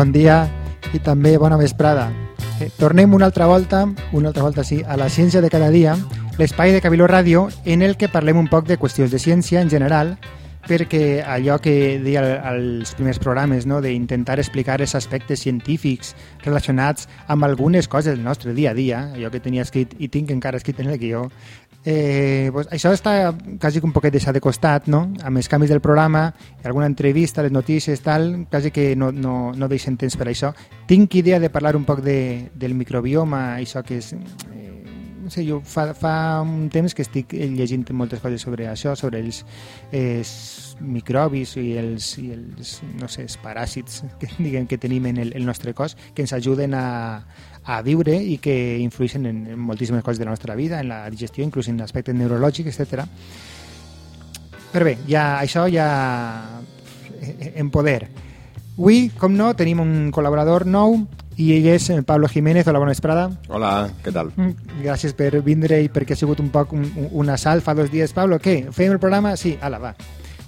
bon dia i també bona vesprada. Eh, tornem una altra volta, una altra volta sí, a la ciència de cada dia, l'espai de Cabiló Ràdio en el que parlem un poc de qüestions de ciència en general, perquè allò que deia als primers programes, no? d'intentar explicar els aspectes científics relacionats amb algunes coses del nostre dia a dia, allò que tenia escrit i tinc encara escrit en el guió, eh, pues això està quasi un poquet deixat de costat, no? amb els canvis del programa, alguna entrevista, les notícies, tal, quasi que no, no, no deixen temps per això. Tinc idea de parlar un poc de, del microbioma, això que és... Eh, no sé, jo fa, fa un temps que estic llegint moltes coses sobre això, sobre els, els microbis i els, i els, no sé, els paràsits que, diguem, que tenim en el, el nostre cos, que ens ajuden a, a viure i que influeixen en, en moltíssimes coses de la nostra vida, en la digestió, inclús en l'aspecte neurològic, etc. Però bé, ja, això ja en poder. Avui, com no, tenim un col·laborador nou, i ell és el Pablo Jiménez. Hola, bona vesprada. Hola, què tal? Mm, gràcies per vindre i perquè ha sigut un poc un, un assalt fa dos dies. Pablo, què? Fem el programa? Sí, ala, va.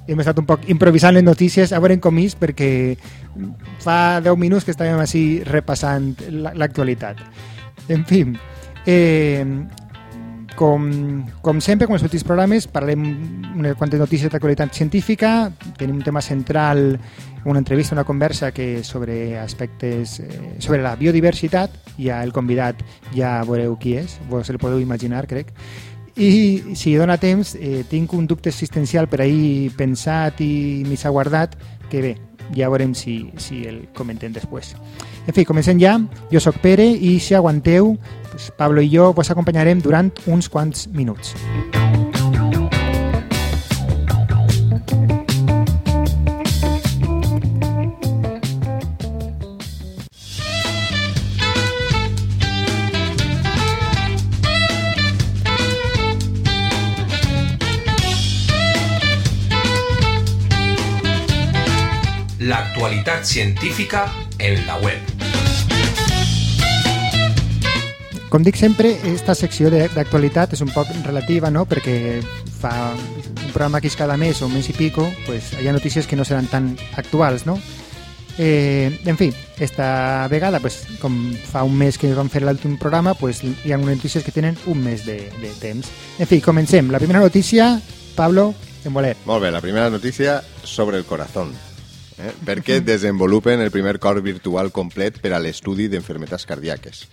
Hem estat un poc improvisant les notícies, a veure com és, perquè fa 10 minuts que estàvem així repassant l'actualitat. En fi, eh, com, com sempre, com els últims programes, parlem unes quantes notícies d'actualitat científica, tenim un tema central una entrevista, una conversa que sobre aspectes eh, sobre la biodiversitat i el convidat ja veureu qui és, vos el podeu imaginar, crec. I si dona temps, eh, tinc un dubte existencial per ahir pensat i mig guardat, que bé, ja veurem si, si el comentem després. En fi, comencem ja. Jo sóc Pere i si aguanteu, pues Pablo i jo vos acompanyarem durant uns quants minuts. Música l'actualitat científica en la web. Com dic sempre, aquesta secció d'actualitat és un poc relativa, no?, perquè fa un programa que és cada mes o un mes i pico, pues, hi ha notícies que no seran tan actuals, no? Eh, en fi, esta vegada, pues, com fa un mes que vam fer l'últim programa, pues, hi ha unes notícies que tenen un mes de, de temps. En fi, comencem. La primera notícia, Pablo, en voler. Molt bé, la primera notícia sobre el corazón eh? perquè desenvolupen el primer cor virtual complet per a l'estudi d'enfermetats cardíaques.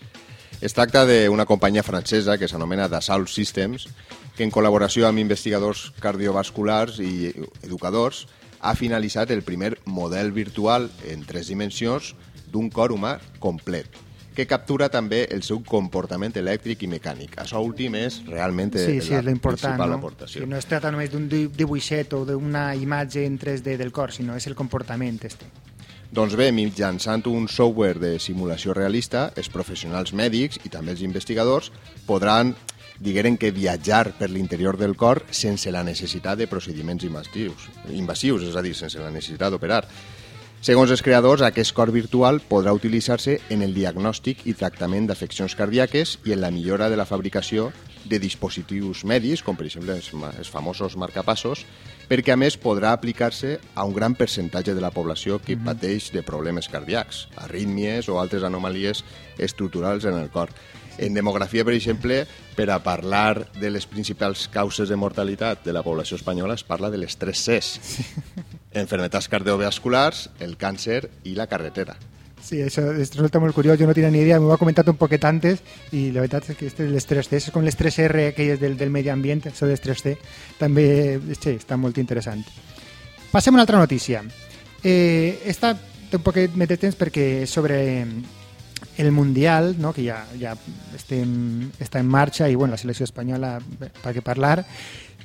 Es tracta d'una companyia francesa que s'anomena Dassault Systems, que en col·laboració amb investigadors cardiovasculars i educadors ha finalitzat el primer model virtual en tres dimensions d'un cor humà complet que captura també el seu comportament elèctric i mecànic. Això últim és realment sí, sí, la principal no? aportació. Sí, no es tracta només d'un dibuixet o d'una imatge en 3D del cor, sinó és el comportament este. Doncs bé, mitjançant un software de simulació realista, els professionals mèdics i també els investigadors podran digueren que viatjar per l'interior del cor sense la necessitat de procediments invasius, invasius és a dir, sense la necessitat d'operar. Segons els creadors, aquest cor virtual podrà utilitzar-se en el diagnòstic i tractament d'afeccions cardíaques i en la millora de la fabricació de dispositius medis, com per exemple els, els famosos marcapassos, perquè a més podrà aplicar-se a un gran percentatge de la població que mm -hmm. pateix de problemes cardíacs, arrítmies o altres anomalies estructurals en el cor. En demografia, per exemple, per a parlar de les principals causes de mortalitat de la població espanyola es parla de les tres Cs. Sí enfermetats cardiovasculars, el càncer i la carretera. Sí, això resulta molt curiós, jo no tenia ni idea, m'ho ha comentat un poquet antes i la veritat és que este les 3C, és com les 3R aquelles del, del medi ambient, això de les 3C, també sí, està molt interessant. Passem a una altra notícia. Eh, esta un poquet més de temps perquè sobre el Mundial, no, que ja, ja estem, està en marxa i bueno, la selecció espanyola per què parlar,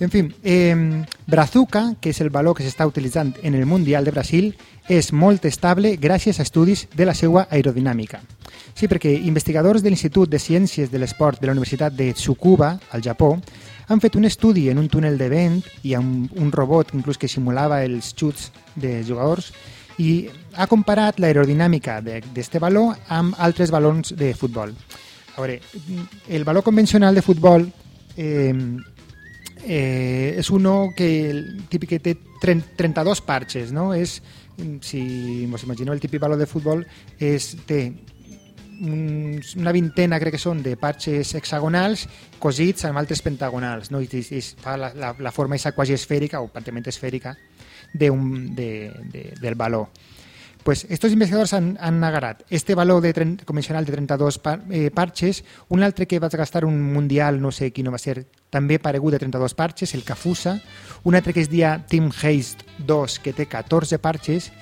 en fi, eh, Brazuca, que és el valor que s'està utilitzant en el Mundial de Brasil, és molt estable gràcies a estudis de la seva aerodinàmica. Sí, perquè investigadors de l'Institut de Ciències de l'Esport de la Universitat de Tsukuba, al Japó, han fet un estudi en un túnel de vent i amb un robot inclús que simulava els xuts de jugadors i ha comparat l'aerodinàmica d'aquest valor amb altres balons de futbol. A veure, el valor convencional de futbol eh, eh, és uno que el típic que té 32 parches, no? És si us imagineu el típic baló de futbol, és, té un, una vintena, crec que són, de parxes hexagonals cosits amb altres pentagonals, no? I, i, i fa la, la, la forma quasi esfèrica o pràcticament esfèrica de un, de, de, del baló. Pues estos investigadors han, han este baló de tren, convencional de 32 par, eh, parches, un altre que va gastar un mundial, no sé quin no va ser, també paregut de 32 parches, el Cafusa, un altre que es dia Team Haste 2, que té 14 parches,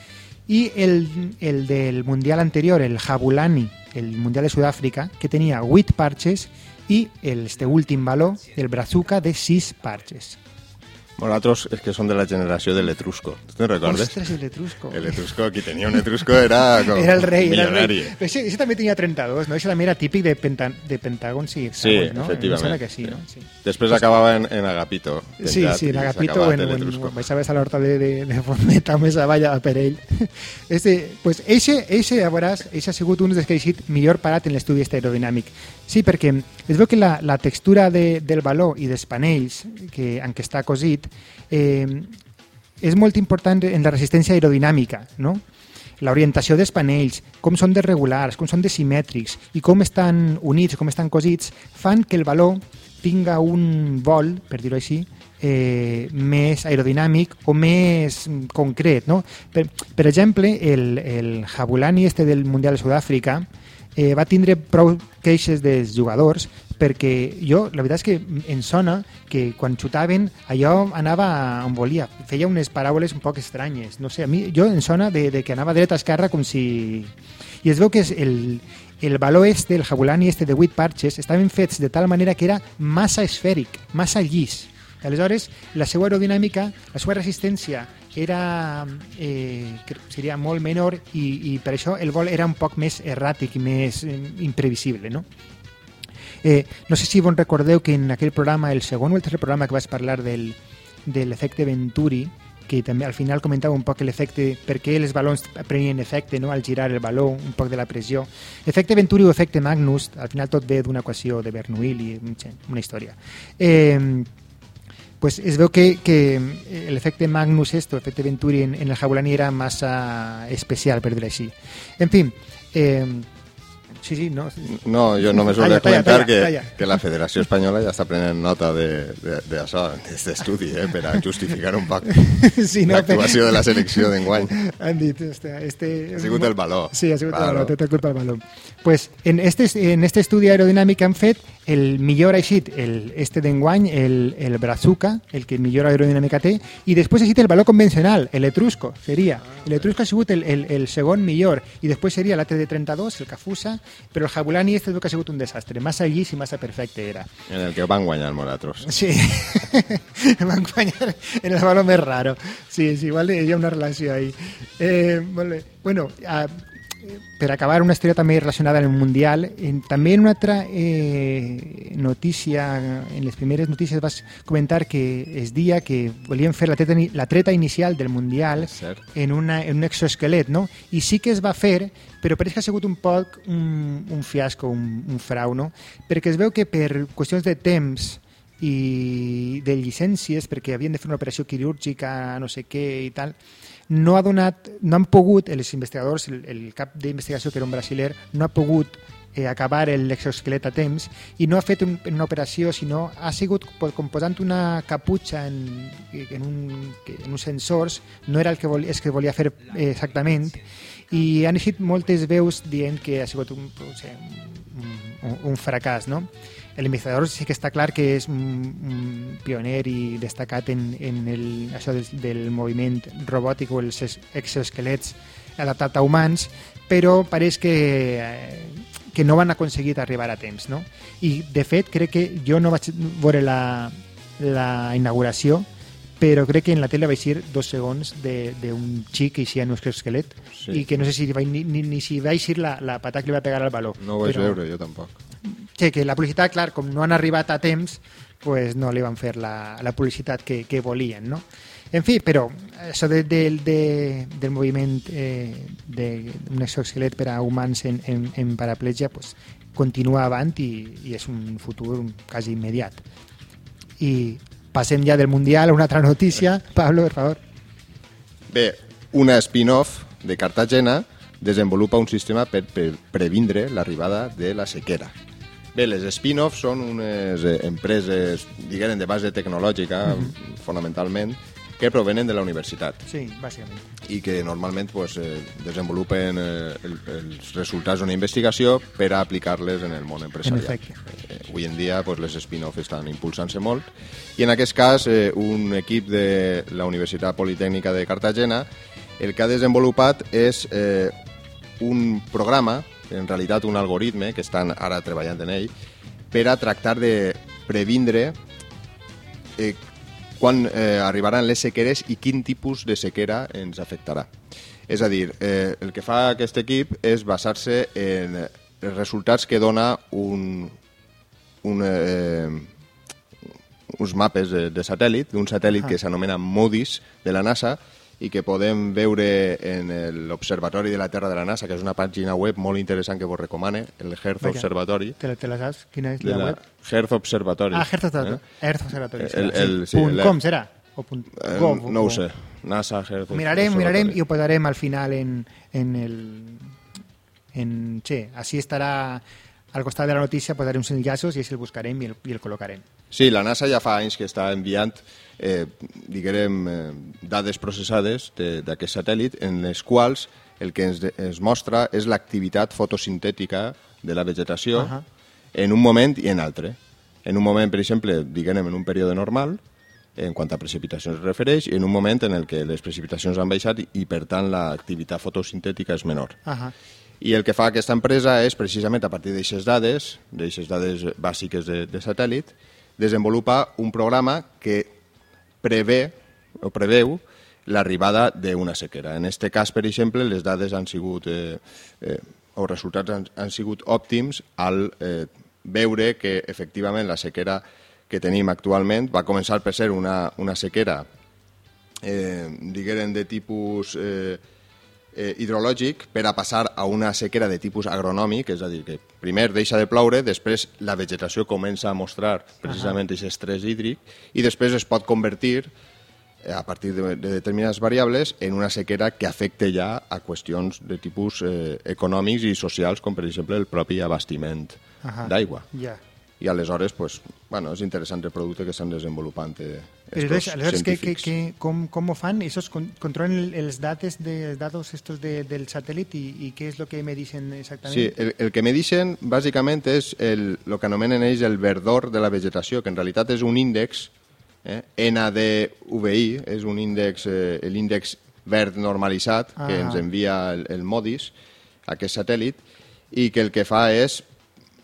i el, el del mundial anterior, el Jabulani, el mundial de Sud-àfrica, que tenia 8 parches, i este últim baló, el Brazuca, de 6 parches. Nosaltres és que som de la generació de l'Etrusco. Tu te'n recordes? Ostres, el Etrusco. El Etrusco, qui tenia un Etrusco era com Era el rei, era el milionari. rei. Però ese, ese també tenia 32, no? Ese també era típic de, penta, de pentàgons i Sí, hexàgons, no? efectivament. Que sí, no? Sí. Després acabava en, en Agapito. Sí, sí, en Agapito en, o en, Etrusco. baixaves a l'horta de, de, de Forneta més avall a per ell. Este, pues eixe, eixe, ja veuràs, eixe ha sigut un dels que ha eixit millor parat en l'estudi aerodinàmic. Sí, perquè es veu que la, la textura de, del baló i dels panells que, en què està cosit eh, és molt important en la resistència aerodinàmica, no? l'orientació dels panells, com són de regulars, com són de simètrics i com estan units, com estan cosits, fan que el baló tinga un vol, per dir-ho així, eh, més aerodinàmic o més concret. No? Per, per exemple, el, el Jabulani este del Mundial de Sud-àfrica eh, va tindre prou queixes dels jugadors perquè jo, la veritat és que em sona que quan xutaven allò anava on volia, feia unes paraules un poc estranyes, no sé, a mi jo em sona de, de que anava dreta a esquerra com si... I es veu que és el, el baló este, el jabulani este de 8 parches, estaven fets de tal manera que era massa esfèric, massa llis. Aleshores, la seva aerodinàmica, la seva resistència era, eh, seria molt menor i, i per això el vol era un poc més erràtic i més eh, imprevisible, no? Eh, no sé si vos recordeu que en aquell programa, el segon o el tercer programa que vas parlar del, de l'efecte Venturi, que també al final comentava un poc l'efecte, per què els balons prenien efecte no? al girar el baló, un poc de la pressió. Efecte Venturi o efecte Magnus, al final tot ve d'una equació de Bernoulli una història. Eh, pues es veu que, que l'efecte Magnus esto, l'efecte Venturi en, en el Jabulani era massa especial, dir-ho així. En fi, eh, sí, sí, no, No, jo només Talla, volia comentar talla, que, talla. que la Federació Espanyola ja està prenent nota d'això, d'aquest estudi, eh, per a justificar un poc sí, no, l'actuació de la selecció d'enguany. Han dit, este, este... Ha sigut el baló. Sí, ha sigut Claro. el baló, tota culpa del baló. Pues en este, en este estudi aerodinàmic que han fet, el millor ha eixit el, este d'enguany, el, el Brazuca, el que millor aerodinàmica té, i després ha eixit el baló convencional, el Etrusco, seria. L'Etrusco ha sigut el, el, el segon millor, i després seria l'altre de 32, el Cafusa, però el Jabulani este es veu que ha sigut un desastre, massa llis i massa perfecte era. En el que van guanyar nosaltres. Sí, van guanyar en el baló més raro. Sí, sí, igual hi ha una relació ahí. Eh. Bueno, a, per acabar, una història també relacionada amb el Mundial. En, també en una altra eh, notícia, en les primeres notícies vas comentar que es dia que volien fer la treta, la treta inicial del Mundial en, una, en un exoesquelet, no? I sí que es va fer, però pareix que ha sigut un poc un, un fiasco, un, un frau, no? Perquè es veu que per qüestions de temps i de llicències, perquè havien de fer una operació quirúrgica, no sé què i tal, no ha donat, no han pogut, els investigadors, el, el cap d'investigació, que era un brasiler, no ha pogut eh, acabar l'exoesquelet a temps i no ha fet un, una operació, sinó ha sigut po- com posant una caputxa en, en, un, en uns sensors, no era el que, volia, és que volia fer eh, exactament, i han eixit moltes veus dient que ha sigut un, no un, un fracàs, no? L'investigador sí que està clar que és un, un pioner i destacat en, en el, això del, del moviment robòtic o els es- exoesquelets adaptat a humans, però pareix que, eh, que no van aconseguir arribar a temps, no? I, de fet, crec que jo no vaig veure la, la inauguració, però crec que en la tele va eixir dos segons de- d'un xic que eixia en un exoesquelet Sí. i que no sé si va, ni, ni, ni si va eixir la, la patada que li va pegar al baló. No ho vaig Però- veure, jo tampoc. Sí, que la publicitat, clar, com no han arribat a temps, pues no li van fer la, la publicitat que, que volien, no? En fi, però això de, de, de, del moviment eh, d'un exoesquelet per a humans en, en, en paraplegia pues, continua avant i, i és un futur quasi immediat. I passem ja del Mundial a una altra notícia. Pablo, per favor. Bé, una spin-off de Cartagena desenvolupa un sistema per, per previndre l'arribada de la sequera. Bé, les spin-offs són unes eh, empreses, diguem, de base tecnològica, mm -hmm. fonamentalment, que provenen de la universitat Sí, bàsicament. i que normalment pues, eh, desenvolupen eh, el, els resultats d'una investigació per a aplicar-les en el món empresarial. efecte. Eh, avui en dia pues, les spin-off estan impulsant-se molt i en aquest cas eh, un equip de la Universitat Politècnica de Cartagena el que ha desenvolupat és eh, un programa, en realitat un algoritme, que estan ara treballant en ell, per a tractar de previndre eh, quan eh, arribaran les sequeres i quin tipus de sequera ens afectarà. És a dir, eh, el que fa aquest equip és basar-se en els resultats que dona un, un, eh, uns mapes de, de satèl·lit, d'un satèl·lit Ah. que s'anomena MODIS de la NASA i que podem veure en l'Observatori de la Terra de la NASA, que és una pàgina web molt interessant que vos recomane, el Earth Vaja. Observatory. Te, te la saps? Quina és la, la web? Earth Observatory. Ah, Earth Observatory. Eh? Observatory. El- el- sí, punt el- com serà? O punt Eh, gov, no ho sé. NASA Ho mirarem, mirarem i ho posarem al final en, en el... En, sí, així estarà al costat de la notícia, posarem uns enllaços i així el buscarem i el, i el col·locarem. Sí, la NASA ja fa anys que està enviant eh, diguem, eh, dades processades de- d'aquest satèl·lit en les quals el que ens, ens mostra és l'activitat fotosintètica de la vegetació Ahà. en un moment i en altre. En un moment, per exemple, diguem en un període normal, en quant a precipitacions es refereix, i en un moment en el que les precipitacions han baixat i, per tant, l'activitat fotosintètica és menor. Ahà. I el que fa aquesta empresa és, precisament a partir d'aixes dades, d'aixes dades bàsiques de, de satèl·lit, desenvolupa un programa que prevé o preveu l'arribada d'una sequera. En aquest cas, per exemple, les dades han sigut, eh, eh, o resultats han, han sigut òptims al eh, veure que efectivament la sequera que tenim actualment va començar per ser una, una sequera eh, diguem de tipus eh, eh, hidrològic per a passar a una sequera de tipus agronòmic, és a dir, que primer deixa de ploure, després la vegetació comença a mostrar precisament aquest estrès hídric i després es pot convertir eh, a partir de, de determinades variables en una sequera que afecte ja a qüestions de tipus eh, econòmics i socials, com per exemple el propi abastiment Ahà. d'aigua. Ja. I aleshores, pues, bueno, és interessant el producte que estan desenvolupant eh, Però estos aleshores, que, que, que, com, com ho fan? Esos con, controlen el- els datos, de, datos estos de, del satèl·lit i, i què és el que me dicen exactament? Sí, el, el que me dicen bàsicament és el, el que anomenen ells el verdor de la vegetació, que en realitat és un índex, eh, NDVI, és un índex, eh, l'índex verd normalitzat que Ah. ens envia el, el MODIS, aquest satèl·lit, i que el que fa és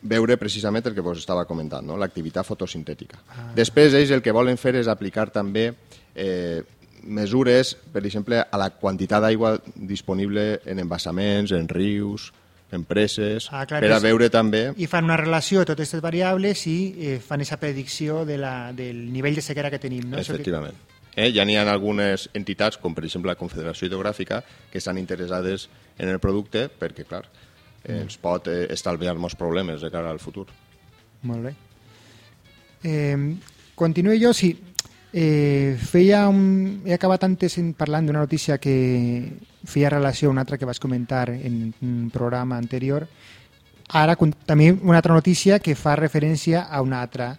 veure precisament el que vos estava comentant, no? l'activitat fotosintètica. Ah. Després ells el que volen fer és aplicar també eh, mesures, per exemple, a la quantitat d'aigua disponible en embassaments, en rius, en preses, Ah, clar, per a és- veure també... I fan una relació de totes aquestes variables i eh, fan aquesta predicció de la, del nivell de sequera que tenim. No? Efectivament. Eh, ja n'hi ha algunes entitats, com per exemple la Confederació Hidrogràfica, que estan interessades en el producte perquè, clar, ens pot eh, estalviar molts problemes de cara al futur. Molt bé. Eh, continuo jo, sí. Eh, feia un... He acabat antes parlant d'una notícia que feia relació a una altra que vas comentar en un programa anterior. Ara també una altra notícia que fa referència a una altra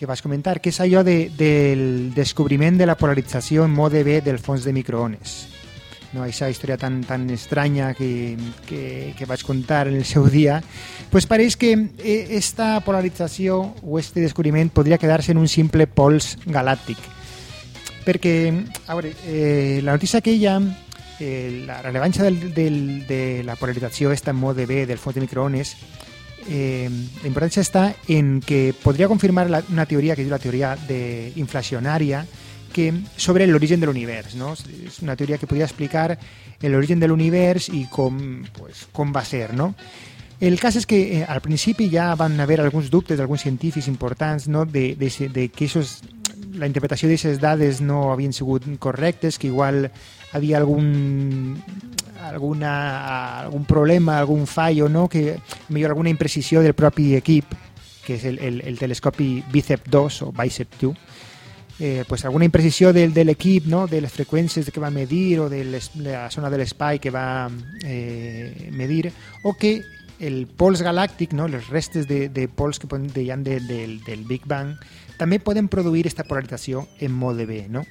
que vas comentar, que és allò de, del descobriment de la polarització en mode B del fons de microones. No, aquesta història tan, tan estranya que, que, que vaig contar en el seu dia, pues pareix que eh, esta polarització o este descobriment podria quedar-se en un simple pols galàctic. Perquè, a veure, eh, la notícia aquella, eh, la rellevància del, del, de la polarització esta en mode B del fons de microones, eh, la importància està en que podria confirmar la, una teoria que diu la teoria de inflacionària que sobre l'origen de l'univers. No? És una teoria que podria explicar l'origen de l'univers i com, pues, com va ser. El cas és que eh, al principi ja van haver alguns dubtes d'alguns científics importants no? de, de, de que esos, la interpretació d'aquestes dades no havien sigut correctes, que igual havia algun alguna, algun problema, algun fallo, no? que millor alguna imprecisió del propi equip, que és el, el, el Bicep 2 o Bicep 2, eh, pues alguna imprecisió del, de l'equip, no? de les freqüències que va medir o de, la zona de l'espai que va eh, medir, o que el pols galàctic, no? les restes de, de que poden, de, de, del, del Big Bang, també poden produir aquesta polarització en mode B. No?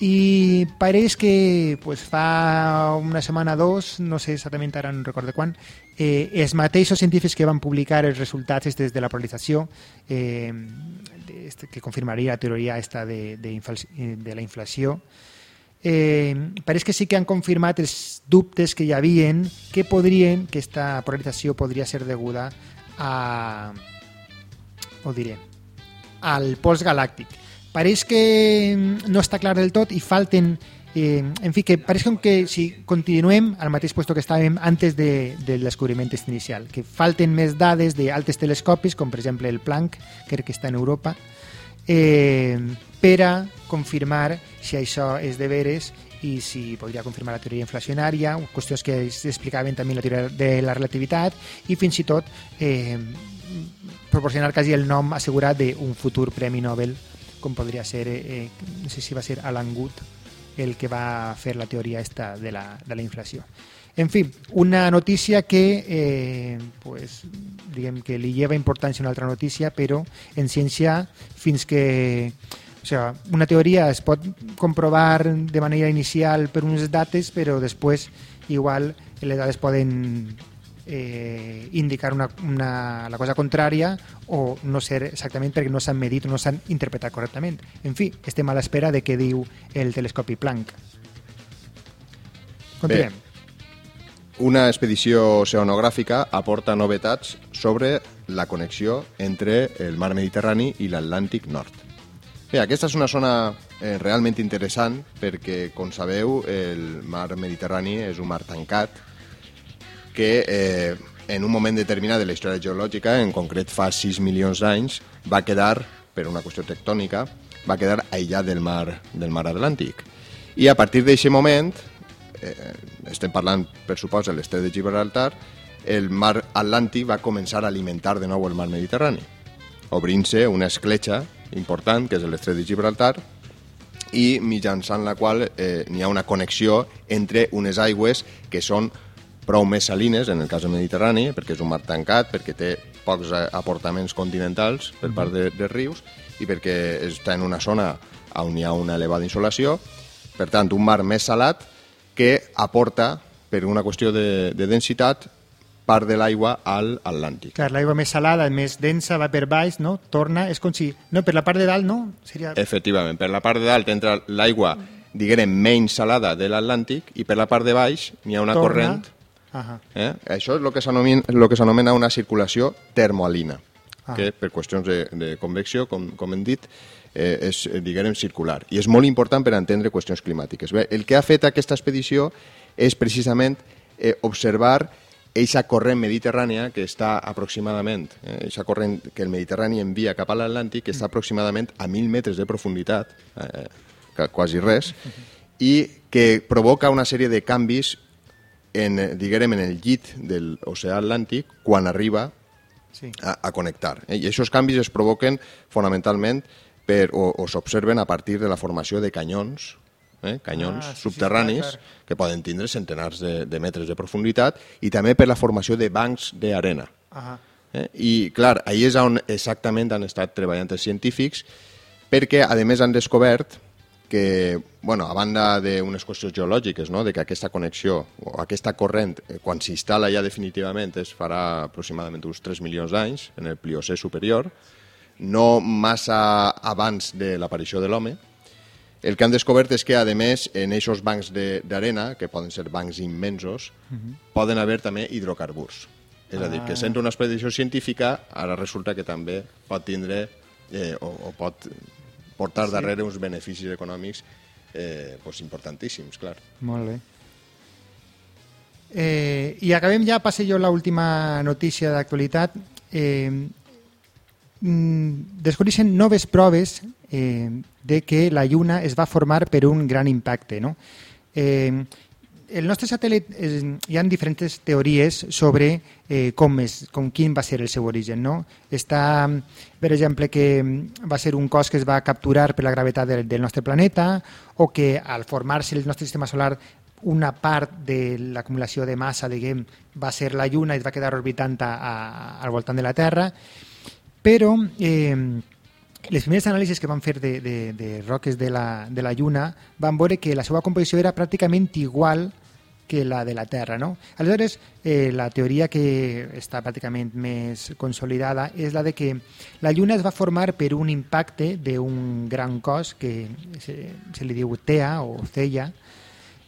I pareix que pues, fa una setmana o dos, no sé exactament ara no recordo quan, eh, els mateixos científics que van publicar els resultats des de la polarització eh, este, que confirmaria la teoria esta de, de, de la inflació eh, pareix que sí que han confirmat els dubtes que hi havien que podrien, que aquesta polarització podria ser deguda a ho diré al pols galàctic pareix que no està clar del tot i falten eh, en fi, que pareix com que si continuem al mateix puesto que estàvem antes de, del descobriment inicial, que falten més dades d'altres telescopis, com per exemple el Planck, crec que està en Europa, eh, per a confirmar si això és de veres i si podria confirmar la teoria inflacionària, qüestions que explicaven també la teoria de la relativitat i fins i tot eh, proporcionar quasi el nom assegurat d'un futur Premi Nobel com podria ser, eh, no sé si va ser Alan Good el que va fer la teoria esta de la, de la inflació. En fi, una notícia que eh, pues, diguem que li lleva importància a una altra notícia, però en ciència fins que o sea, una teoria es pot comprovar de manera inicial per unes dates, però després igual les dades poden eh, indicar una, una, la cosa contrària o no ser exactament perquè no s'han medit o no s'han interpretat correctament. En fi, estem a l'espera de què diu el telescopi Planck. Continuem. Bé, una expedició oceanogràfica aporta novetats sobre la connexió entre el mar Mediterrani i l'Atlàntic Nord. Bé, aquesta és una zona eh, realment interessant perquè, com sabeu, el mar Mediterrani és un mar tancat que eh, en un moment determinat de la història geològica, en concret fa 6 milions d'anys, va quedar, per una qüestió tectònica, va quedar aïllat del mar, del mar Atlàntic. I a partir d'aquest moment, eh, estem parlant, per supòs, de l'estret de Gibraltar, el mar Atlàntic va començar a alimentar de nou el mar Mediterrani, obrint-se una escletxa important, que és l'estret de Gibraltar, i mitjançant la qual eh, n'hi ha una connexió entre unes aigües que són prou més salines, en el cas del Mediterrani, perquè és un mar tancat, perquè té pocs aportaments continentals per part de, de rius i perquè està en una zona on hi ha una elevada insolació. Per tant, un mar més salat que aporta, per una qüestió de, de densitat, part de l'aigua al Atlàntic. Clar, l'aigua més salada, més densa, va per baix, no? Torna, és com si... No, per la part de dalt, no? Seria... Efectivament, per la part de dalt entra l'aigua, diguem, menys salada de l'Atlàntic i per la part de baix n'hi ha una Torna. corrent -huh. eh? Això és el que s'anomena una circulació termoalina, -huh. que per qüestions de, de convecció, com, com hem dit, eh, és, diguem, circular. I és molt important per entendre qüestions climàtiques. Bé, el que ha fet aquesta expedició és precisament eh, observar eixa corrent mediterrània que està aproximadament, eh, eixa corrent que el Mediterrani envia cap a l'Atlàntic, que està aproximadament a 1.000 metres de profunditat, eh, quasi res, i que provoca una sèrie de canvis en, diguem, en el llit de l'oceà Atlàntic quan arriba sí. a, a connectar. Eh? I aquests canvis es provoquen fonamentalment per, o, o s'observen a partir de la formació de canyons eh? canyons ah, sí, subterranis sí, clar, que poden tindre centenars de, de metres de profunditat i també per la formació de bancs d'arena. Ah eh? I, clar, ahir és on exactament han estat treballant els científics perquè, a més, han descobert que, bueno, a banda d'unes qüestions geològiques, no? de que aquesta connexió o aquesta corrent, eh, quan s'instal·la ja definitivament, es farà aproximadament uns 3 milions d'anys en el Pliocè superior, no massa abans de l'aparició de l'home, el que han descobert és que, a més, en aquests bancs d'arena, que poden ser bancs immensos, uh -huh. poden haver també hidrocarburs. És ah. a dir, que ah. sent una expedició científica, ara resulta que també pot tindre eh, o, o pot portar sí. darrere uns beneficis econòmics eh, pues importantíssims, clar. Molt bé. Eh, I acabem ja, passe jo l'última notícia d'actualitat. Eh, mm, descobreixen noves proves eh, de que la Lluna es va formar per un gran impacte. No? Eh, el nostre satèl·lit, eh, hi ha diferents teories sobre eh, com, és, com quin va ser el seu origen. No? Està, per exemple, que va ser un cos que es va capturar per la gravetat del, del nostre planeta o que al formar-se el nostre sistema solar una part de l'acumulació de massa, diguem, va ser la Lluna i es va quedar orbitant a, a, al voltant de la Terra, però eh, les primeres anàlisis que van fer de, de, de roques de la, de la Lluna van veure que la seva composició era pràcticament igual que la de la Terra. No? Aleshores, eh, la teoria que està pràcticament més consolidada és la de que la Lluna es va formar per un impacte d'un gran cos que se, se li diu TEA o CEIA,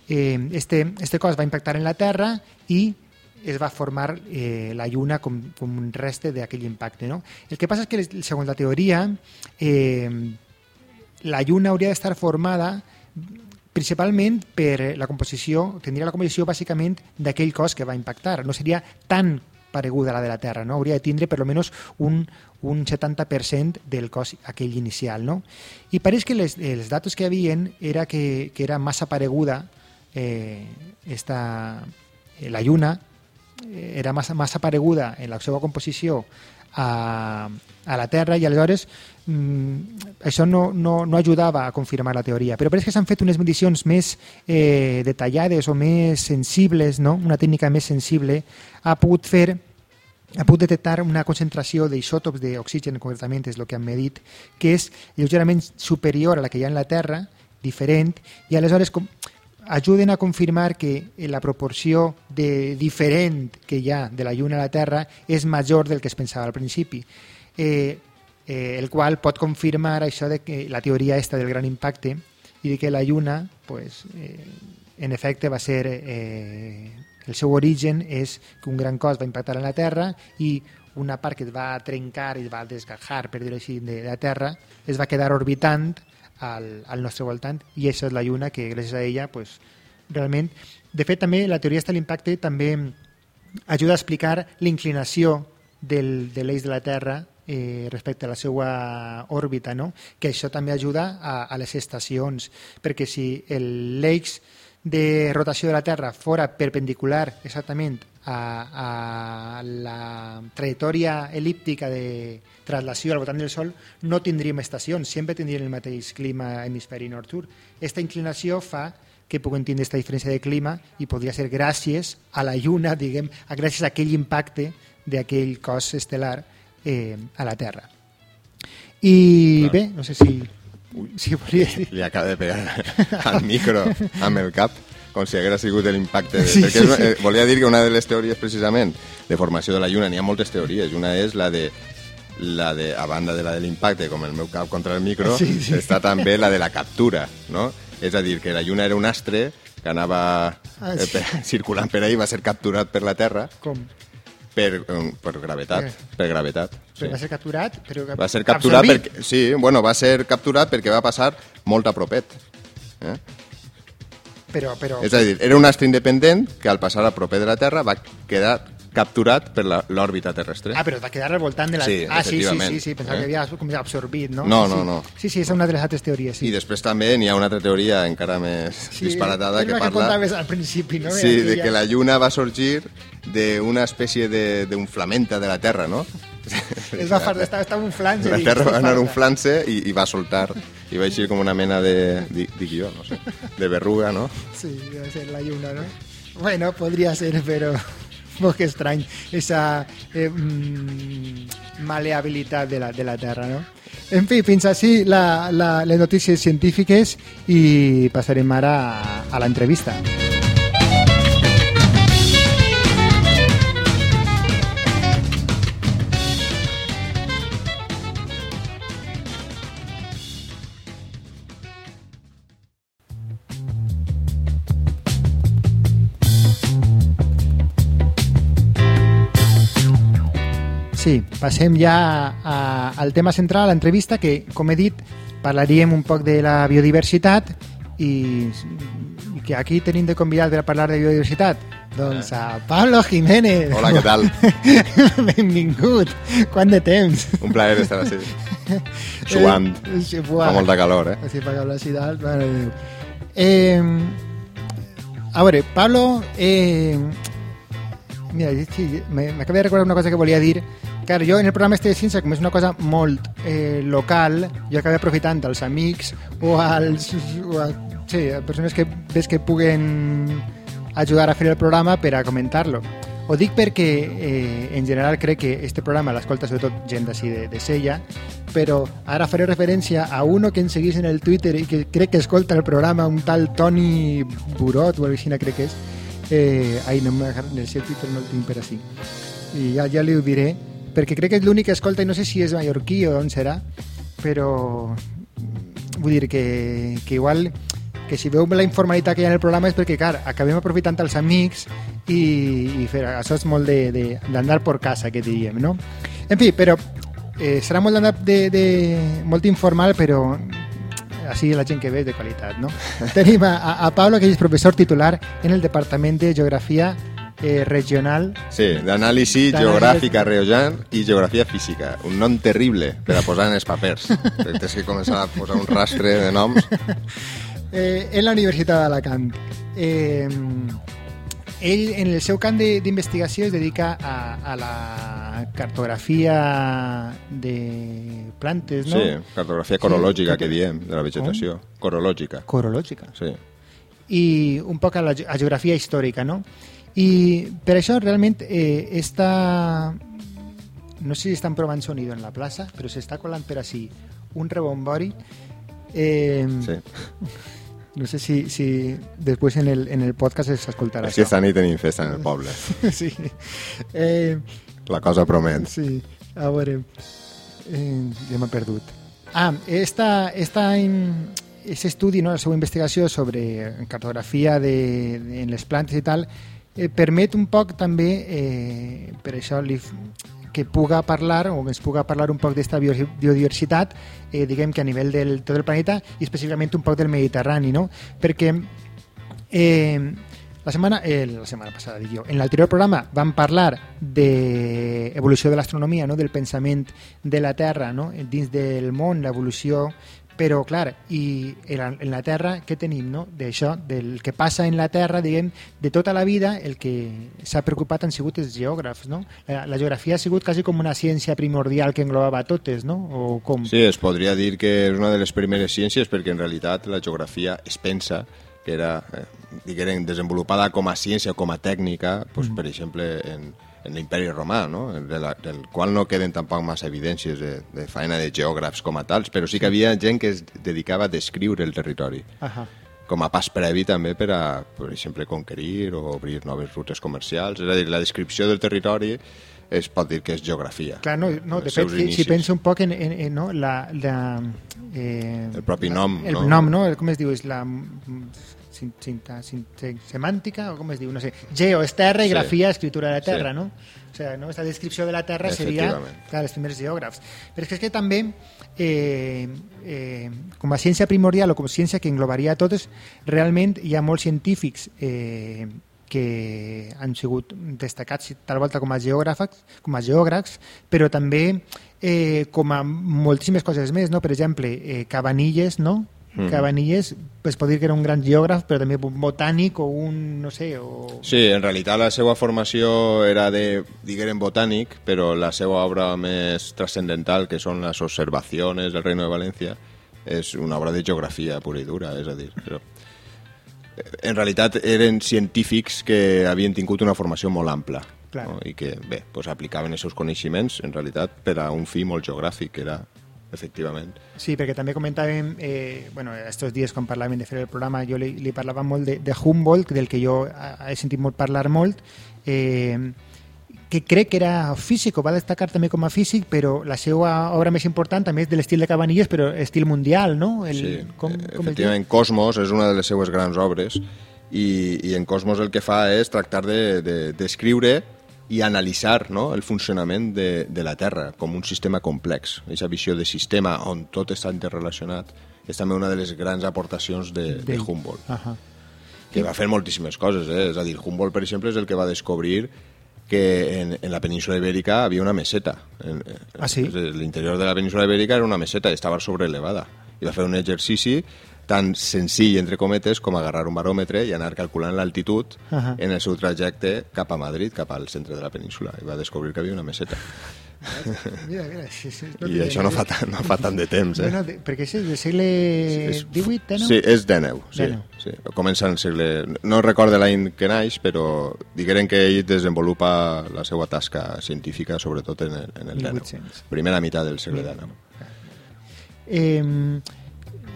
eh, este, este cos va impactar en la Terra i es va formar eh, la Lluna com, com un reste d'aquell impacte. No? El que passa és que, segons la teoria, eh, la Lluna hauria d'estar formada principalment per la composició, tindria la composició bàsicament d'aquell cos que va impactar. No seria tan pareguda a la de la Terra, no? hauria de tindre per almenys un, un 70% del cos aquell inicial. No? I pareix que les, els datos que havien era que, que era massa pareguda eh, esta, eh, la lluna eh, era massa, massa pareguda en la seva composició a, a la Terra i aleshores mm, això no, no, no ajudava a confirmar la teoria. Però pareix que s'han fet unes medicions més eh, detallades o més sensibles, no? una tècnica més sensible, ha pogut fer ha pogut detectar una concentració d'isòtops d'oxigen, concretament és el que han medit, que és lleugerament superior a la que hi ha en la Terra, diferent, i aleshores com, ajuden a confirmar que la proporció de diferent que hi ha de la Lluna a la Terra és major del que es pensava al principi. Eh, eh, el qual pot confirmar això de que la teoria esta del gran impacte i de que la Lluna, pues, eh, en efecte, va ser... Eh, el seu origen és que un gran cos va impactar en la Terra i una part que es va trencar i es va desgajar, per dir-ho així, de la Terra, es va quedar orbitant al, al nostre voltant i això és la Lluna que gràcies a ella pues, realment... De fet, també la teoria de l'impacte també ajuda a explicar l'inclinació del, de l'eix de la Terra eh, respecte a la seva òrbita, no? que això també ajuda a, a les estacions, perquè si l'eix de rotació de la Terra fora perpendicular exactament a, a la trajectòria elíptica de traslació al voltant del Sol, no tindríem estacions, sempre tindríem el mateix clima hemisferi nord-sur. Aquesta inclinació fa que puguem tindre aquesta diferència de clima i podria ser gràcies a la Lluna, diguem, a gràcies a aquell impacte d'aquell cos estel·lar eh, a la Terra. I Clar. bé, no sé si, Ui, si volia dir... Li acaba de pegar al micro amb el cap com si hagués sigut l'impacte. De... Sí, Perquè sí, sí. Eh, volia dir que una de les teories, precisament, de formació de la Lluna, n'hi ha moltes teories. Una és la de la de, a banda de la de l'impacte, com el meu cap contra el micro, sí, sí. està també la de la captura, no? És a dir, que la Lluna era un astre que anava ah, sí. eh, per, circulant per ahí, va ser capturat per la Terra. Com? Per, um, per gravetat, eh. per gravetat. Sí. va ser capturat, però va ser capturat perquè, sí, bueno, va ser capturat perquè va passar molt a propet. Eh? Però, però... És a dir, era un astre independent que al passar a proper de la Terra va quedar capturat per l'òrbita terrestre. Ah, però va quedar al voltant de la... Sí, ah, sí, sí, sí, sí, pensava eh? que havia com absorbit, no? No, sí, no, no. Sí, sí, és una de les altres teories, sí. I després també n'hi ha una altra teoria encara més sí, disparatada que, que parla... que al principi, no? Sí, de que la Lluna va sorgir d'una espècie d'un flamenta de la Terra, no? Es va far, estava, estava flanç. La Terra va anar flanç i, i va soltar, i va eixir com una mena de, dic jo, no sé, de berruga, no? Sí, va ser la lluna, no? Bueno, podria ser, però poc estrany, esa eh, mm, maleabilitat de la, de la Terra, no? En fi, fins així la, la, les notícies científiques i a, a l'entrevista. entrevista. Sí, passem ja a, al tema central, a l'entrevista, que, com he dit, parlaríem un poc de la biodiversitat i, que aquí tenim de convidat per a parlar de biodiversitat. Doncs a Pablo Jiménez. Hola, què tal? Benvingut. Quant de temps? Un plaer estar així. Suant. Sí, Fa molta calor, eh? Sí, fa calor així dalt. Mare Eh, a veure, Pablo... Eh, mira, sí, m'acabo de recordar una cosa que volia dir. Clar, jo en el programa este de ciència, com és una cosa molt eh, local, jo acabo aprofitant els amics o als... O a, sí, a persones que ves que puguen ajudar a fer el programa per a comentar-lo. Ho dic perquè eh, en general crec que este programa l'escolta sobretot gent d'ací de, de Sella, però ara faré referència a uno que ens seguís en el Twitter i que crec que escolta el programa, un tal Toni Burot o alguna crec que és. Eh, ai, no el seu Twitter no el tinc per així. I ja, ja li ho diré, perquè crec que és l'únic que escolta i no sé si és mallorquí o on serà, però vull dir que, que igual que si veu la informalitat que hi ha en el programa és perquè, clar, acabem aprofitant els amics i, i fer, això és molt d'andar per casa, que diríem, no? En fi, però eh, serà molt, de, de, molt informal, però així la gent que ve de qualitat, no? Tenim a, a Pablo, que és professor titular en el Departament de Geografia eh, regional. Sí, d'anàlisi geogràfica regional i geografia física. Un nom terrible per a posar en els papers. Tens que començar a posar un rastre de noms. Eh, en la Universitat d'Alacant. Eh, ell, en el seu camp d'investigació, es dedica a, a la cartografia de plantes, no? Sí, cartografia corològica, sí, que diem, de la vegetació. Com? Corològica. Corològica. Sí. I un poc a la a geografia històrica, no? I per això realment eh, està... No sé si estan provant sonido en la plaça, però s'està colant per així un rebombori. Eh, sí. No sé si, si després en el, en el podcast s'escoltarà És que esta nit tenim festa en el poble. sí. Eh, La cosa promet. sí, a veure... Eh, ja m'ha perdut. Ah, esta, esta in, este estudi, no, la seva investigació sobre cartografia de, de, en les plantes i tal, eh, permet un poc també, eh, per això li, que puga parlar o ens puga parlar un poc d'esta biodiversitat, eh, diguem que a nivell del tot el planeta i específicament un poc del Mediterrani, no? Perquè eh, la setmana, eh, la setmana passada, dic jo, en l'anterior programa vam parlar d'evolució de l'astronomia, no? del pensament de la Terra no? dins del món, l'evolució però, clar, i en la Terra què tenim, no? D'això, del que passa en la Terra, diguem, de tota la vida, el que s'ha preocupat han sigut els geògrafs, no? La, la geografia ha sigut quasi com una ciència primordial que englobava totes, no? O com? Sí, es podria dir que és una de les primeres ciències perquè en realitat la geografia es pensa que era, eh, diguem, desenvolupada com a ciència, com a tècnica, pues, mm. per exemple, en, en l'imperi romà, no? de la, del qual no queden tampoc massa evidències de, de feina de geògrafs com a tals, però sí que havia gent que es dedicava a descriure el territori. Uh -huh. com a pas previ també per a, per exemple, conquerir o obrir noves rutes comercials. És a dir, la descripció del territori es pot dir que és geografia. Clar, no, no de fet, si, si penso un poc en, en, en no, la, la, eh, el propi nom, el no? nom, no? Com es diu? És la cinta, cinta, semàntica, o com es diu, no sé, geo és terra i sí. grafia escritura de la terra, sí. no? O sigui, no? Aquesta descripció de la terra seria clar, els primers geògrafs. Però és que, és que també, eh, eh, com a ciència primordial o com a ciència que englobaria totes, realment hi ha molts científics eh, que han sigut destacats tal volta com a geògrafs, com a geògrafs, però també eh, com a moltíssimes coses més, no? Per exemple, eh, Cabanilles, no? Mm. Cabanilles pues, pot dir que era un gran geògraf, però també un botànic o un, no sé... O... Sí, en realitat la seva formació era de, diguem, botànic, però la seva obra més transcendental, que són les observacions del Reino de València, és una obra de geografia pura i dura, és a dir... Però en realitat eren científics que havien tingut una formació molt ampla no? i que bé, pues, aplicaven els seus coneixements en realitat per a un fi molt geogràfic, que era efectivament. Sí, perquè també comentàvem, eh, bueno, estos dies quan parlàvem de fer el programa, jo li, li parlava molt de, de Humboldt, del que jo he sentit molt parlar molt, eh, que crec que era físic, va destacar també com a físic, però la seva obra més important també és de l'estil de Cabanilles, però estil mundial, no? El, sí, com, com efectivament, Cosmos és una de les seues grans obres i, i en Cosmos el que fa és tractar d'escriure de, de, i analitzar no, el funcionament de, de la Terra com un sistema complex. Aquesta visió de sistema on tot està interrelacionat és també una de les grans aportacions de, de, Humboldt, uh -huh. que va fer moltíssimes coses. Eh? És a dir, Humboldt, per exemple, és el que va descobrir que en, en la península ibèrica havia una meseta. En, ah, sí? L'interior de la península ibèrica era una meseta i estava sobrelevada. I va fer un exercici tan senzill, entre cometes, com agarrar un baròmetre i anar calculant l'altitud uh. -huh. en el seu trajecte cap a Madrid, cap al centre de la península. I va descobrir que havia una meseta. Mira, mira, sí, sí, I això no fa, tant, no fa tant de temps, eh? Bueno, perquè és del segle XVIII, no? Sí, és d'Eneu, sí, sí. Comença en el segle... No recorde l'any que naix, però digueren que ell desenvolupa la seva tasca científica sobretot en el, en el d'Eneu. 1800. Primera meitat del segle d'Eneu. Eh,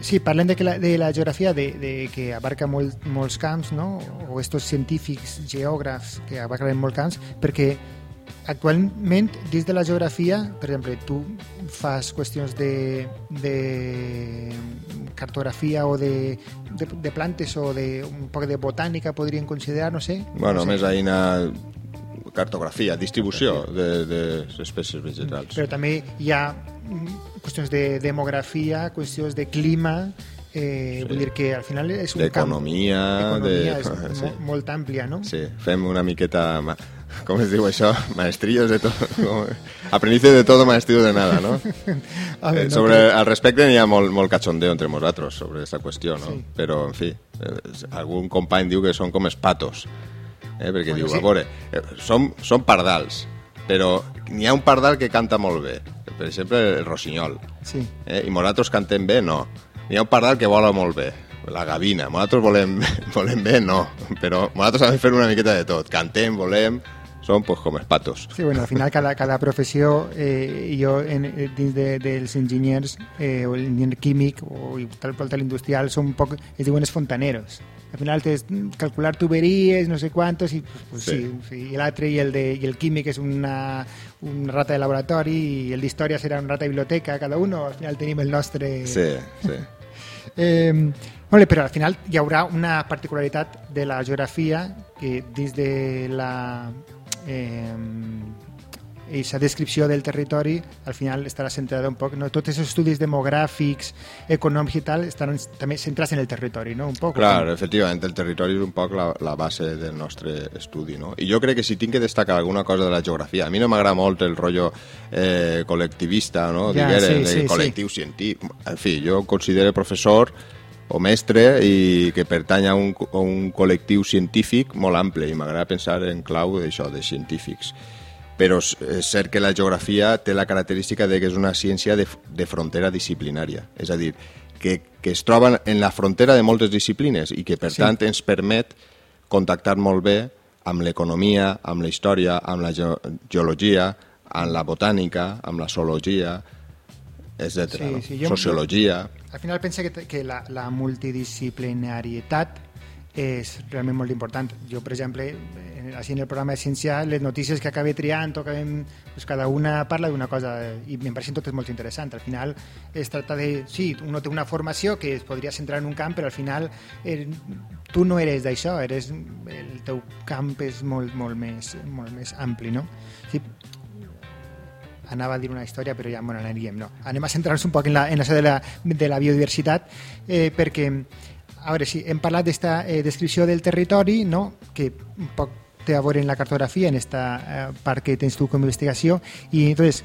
sí, parlem de, que la, de la geografia de, de que abarca molt, molts camps, no? o estos científics, geògrafs que abarquen molts camps, perquè actualment dins de la geografia, per exemple, tu fas qüestions de, de cartografia o de, de, de plantes o de un poc de botànica podríem considerar, no sé. Bueno, no sé. més eina cartografia, distribució de, de les espècies vegetals. Però també hi ha qüestions de demografia, qüestions de clima, eh, Sí. vull dir que al final és un camp... D'economia, Economia és de... mo molt àmplia, no? Sí, fem una miqueta... Com es diu això? Maestrillos de todo. com- Aprendices de todo, maestrillos de nada, no? A veure, Eh, no, sobre, però- al respecte n'hi ha molt, molt cachondeo entre nosaltres sobre aquesta qüestió, no? Sí. Però, en fi, eh, algun company diu que són com els patos, eh? perquè Bueno, diu, sí. a veure, eh, som, som pardals, però n'hi ha un pardal que canta molt bé, per exemple, el rossinyol, Sí. eh? i nosaltres cantem bé, no. N'hi ha un pardal que vola molt bé, la gavina. Nosaltres volem, volem bé, no, però nosaltres hem de fer una miqueta de tot. Cantem, volem, som pues, com els patos. Sí, bueno, al final cada, cada professió, eh, jo en, eh, dins de, dels enginyers, eh, o l'enginyer químic o tal tal industrial, són un poc, es diuen els fontaneros. Al final tens calcular tuberies, no sé quantos, i pues, pues, sí. Sí. sí, i l'altre i el, de, i el químic és una, un rata de laboratori i el d'història serà un rata de biblioteca, cada un, al final tenim el nostre... Sí, sí. Eh, vale, però al final hi haurà una particularitat de la geografia que dins de la eh, eixa descripció del territori al final estarà centrada un poc no? tots els estudis demogràfics econòmics i tal estaran també centrats en el territori no? un poc, Clar, efectivament, el territori és un poc la, la base del nostre estudi, no? I jo crec que si tinc que destacar alguna cosa de la geografia, a mi no m'agrada molt el rotllo eh, col·lectivista, no? Ja, Digueren, sí, sí, col·lectiu científic. En fi, jo considero professor o mestre i que pertany a un, a un col·lectiu científic molt ample i m'agrada pensar en clau d'això, de científics. Però és és cert que la geografia té la característica de que és una ciència de, de frontera disciplinària. És a dir, que, que es troben en la frontera de moltes disciplines i que, per Sí. tant, ens permet contactar molt bé amb l'economia, amb la història, amb la ge geologia, amb la botànica, amb la zoologia, etc. Sí, sí, Sociologia... al final pensa que, que la, la multidisciplinarietat és realment molt important. Jo, per exemple, eh, així en el programa de ciència, les notícies que acabé triant, o acabem, pues cada una parla d'una cosa i em pareixen totes molt interessants. Al final es tracta de... Sí, uno té una formació que es podria centrar en un camp, però al final eh, tu no eres d'això, eres, el teu camp és molt, molt, més, molt més ampli, no? Sí, anava a dir una història, però ja bueno, aniríem. No. Anem a centrar-nos un poc en, la, en això de la, de la biodiversitat, eh, perquè, a veure, sí, hem parlat d'esta eh, descripció del territori, no? que un poc té a veure en la cartografia, en esta eh, part que tens tu com a investigació, i entonces,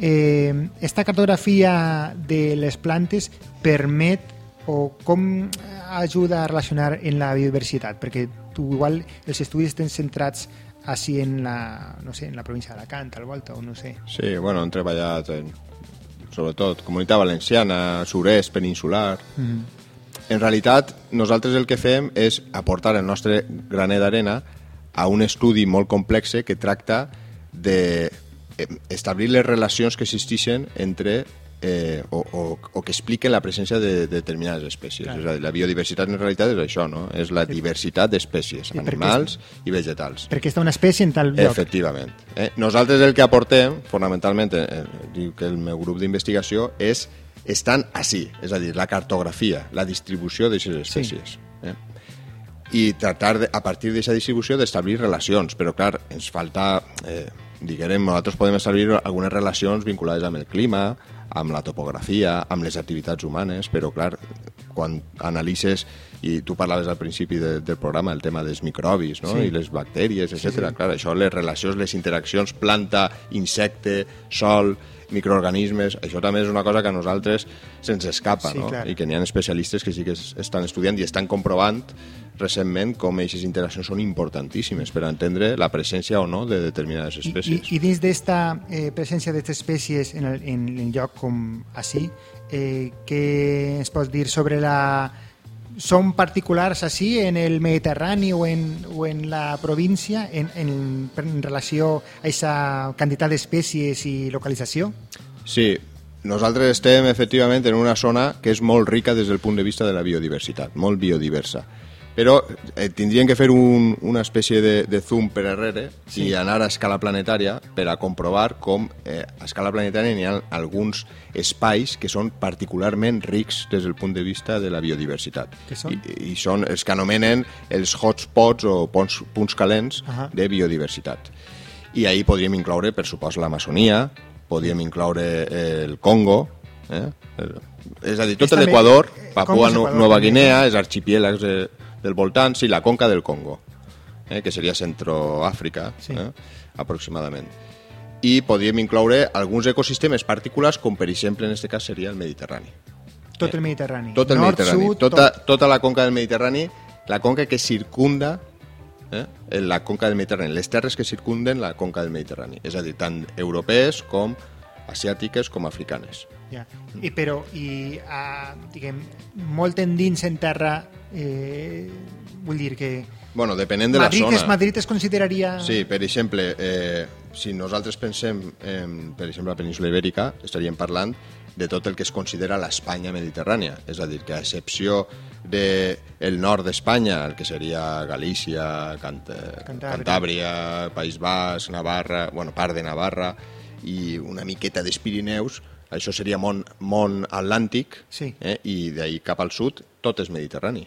eh, esta cartografia de les plantes permet o com ajuda a relacionar en la biodiversitat? Perquè tu igual els estudis estan centrats així en la, no sé, en la província d'Alacant, al volta, o no sé. Sí, bueno, hem treballat en, sobretot comunitat valenciana, sud-est, peninsular... Mm -hmm. En realitat, nosaltres el que fem és aportar el nostre graner d'arena a un estudi molt complex que tracta de eh, establir les relacions que existeixen entre eh, o, o, o que expliquen la presència de, de determinades espècies. Clar. És a dir, la biodiversitat en realitat és això, no? És la diversitat d'espècies, Sí, perquè animals i vegetals. Perquè està una espècie en tal lloc. Efectivament. Eh? Nosaltres el que aportem, fonamentalment, eh, diu que el meu grup d'investigació, és estan així, és a dir, la cartografia, la distribució d'aquestes espècies. Eh? I tractar, de, a partir d'aquesta distribució, d'establir relacions, però, clar, ens falta, eh, diguem, nosaltres podem establir algunes relacions vinculades amb el clima, amb la topografia, amb les activitats humanes, però, clar, quan analitzes i tu parlaves al principi de, del programa el tema dels microbis no? Sí. i les bactèries, etc. Sí, sí. Clar, això, les relacions, les interaccions planta, insecte, sol, microorganismes, això també és una cosa que a nosaltres se'ns escapa, Sí, no? clar. I que n'hi ha especialistes que sí que es, estan estudiant i estan comprovant recentment com aquestes interaccions són importantíssimes per entendre la presència o no de determinades I, i, espècies. i dins d'esta eh, presència d'aquestes espècies en, el, en, en lloc com així, eh, què ens pots dir sobre la... Són particulars així en el Mediterrani o en, o en la província en, en, en relació a aquesta quantitat d'espècies i localització? Sí, nosaltres estem efectivament en una zona que és molt rica des del punt de vista de la biodiversitat, molt biodiversa. Però eh, tindrien que fer un, una espècie de, de zoom per darrere sí. i anar a escala planetària per a comprovar com eh, a escala planetària n'hi ha alguns espais que són particularment rics des del punt de vista de la biodiversitat. Què són? I, I són els que anomenen els hotspots o punts, punts calents Ahà. de biodiversitat. I ahir podríem incloure, per supost, l'Amazonia, podríem incloure eh, el Congo, eh? És a dir, tot l'Equador, eh, Papua Nova Guinea, no? els arxipièlags de, del voltant, sí, la conca del Congo, eh? que seria Centroàfrica, Sí. eh? aproximadament. I podríem incloure alguns ecosistemes particulars, com per exemple en aquest cas seria el Mediterrani. Tot el Mediterrani. Tot el Nord, Mediterrani, Sud, tota, tot. tota la conca del Mediterrani, la conca que circunda eh, la conca del Mediterrani, les terres que circunden la conca del Mediterrani, és a dir, tant europees com asiàtiques com africanes. Ja. I, però, i, uh, diguem, molt endins en terra, eh, vull dir que Bueno, depenent de Madrid, la zona. Madrid es consideraria... Sí, per exemple, eh, si nosaltres pensem en, per exemple, la península ibèrica, estaríem parlant de tot el que es considera l'Espanya mediterrània. És a dir, que a excepció del el nord d'Espanya, el que seria Galícia, Cant Cantàbria. Cantàbria, País Basc, Navarra, bueno, part de Navarra i una miqueta dels Pirineus, això seria món, món atlàntic, Sí. eh, i d'ahir cap al sud tot és mediterrani.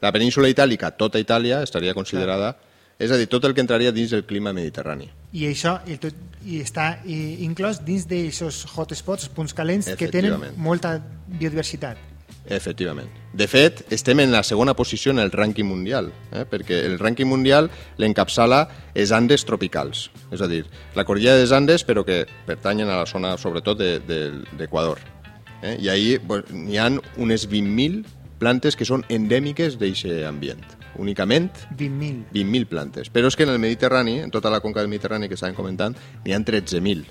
La península itàlica, tota Itàlia, estaria considerada... És a dir, tot el que entraria dins del clima mediterrani. I això i tot, i està i, inclòs dins d'aquests hotspots, punts calents, que tenen molta biodiversitat. Efectivament. De fet, estem en la segona posició en el rànquing mundial, eh? perquè el rànquing mundial l'encapçala els Andes tropicals, és a dir, la cordillera dels Andes, però que pertanyen a la zona, sobretot, de- de- d'Equador. Eh? I ahir pues, n'hi han unes 20.000 plantes que són endèmiques d'aquest ambient. Únicament 20.000. 20.000 plantes. Però és que en el Mediterrani, en tota la conca del Mediterrani que estàvem comentant, n'hi ha 13.000.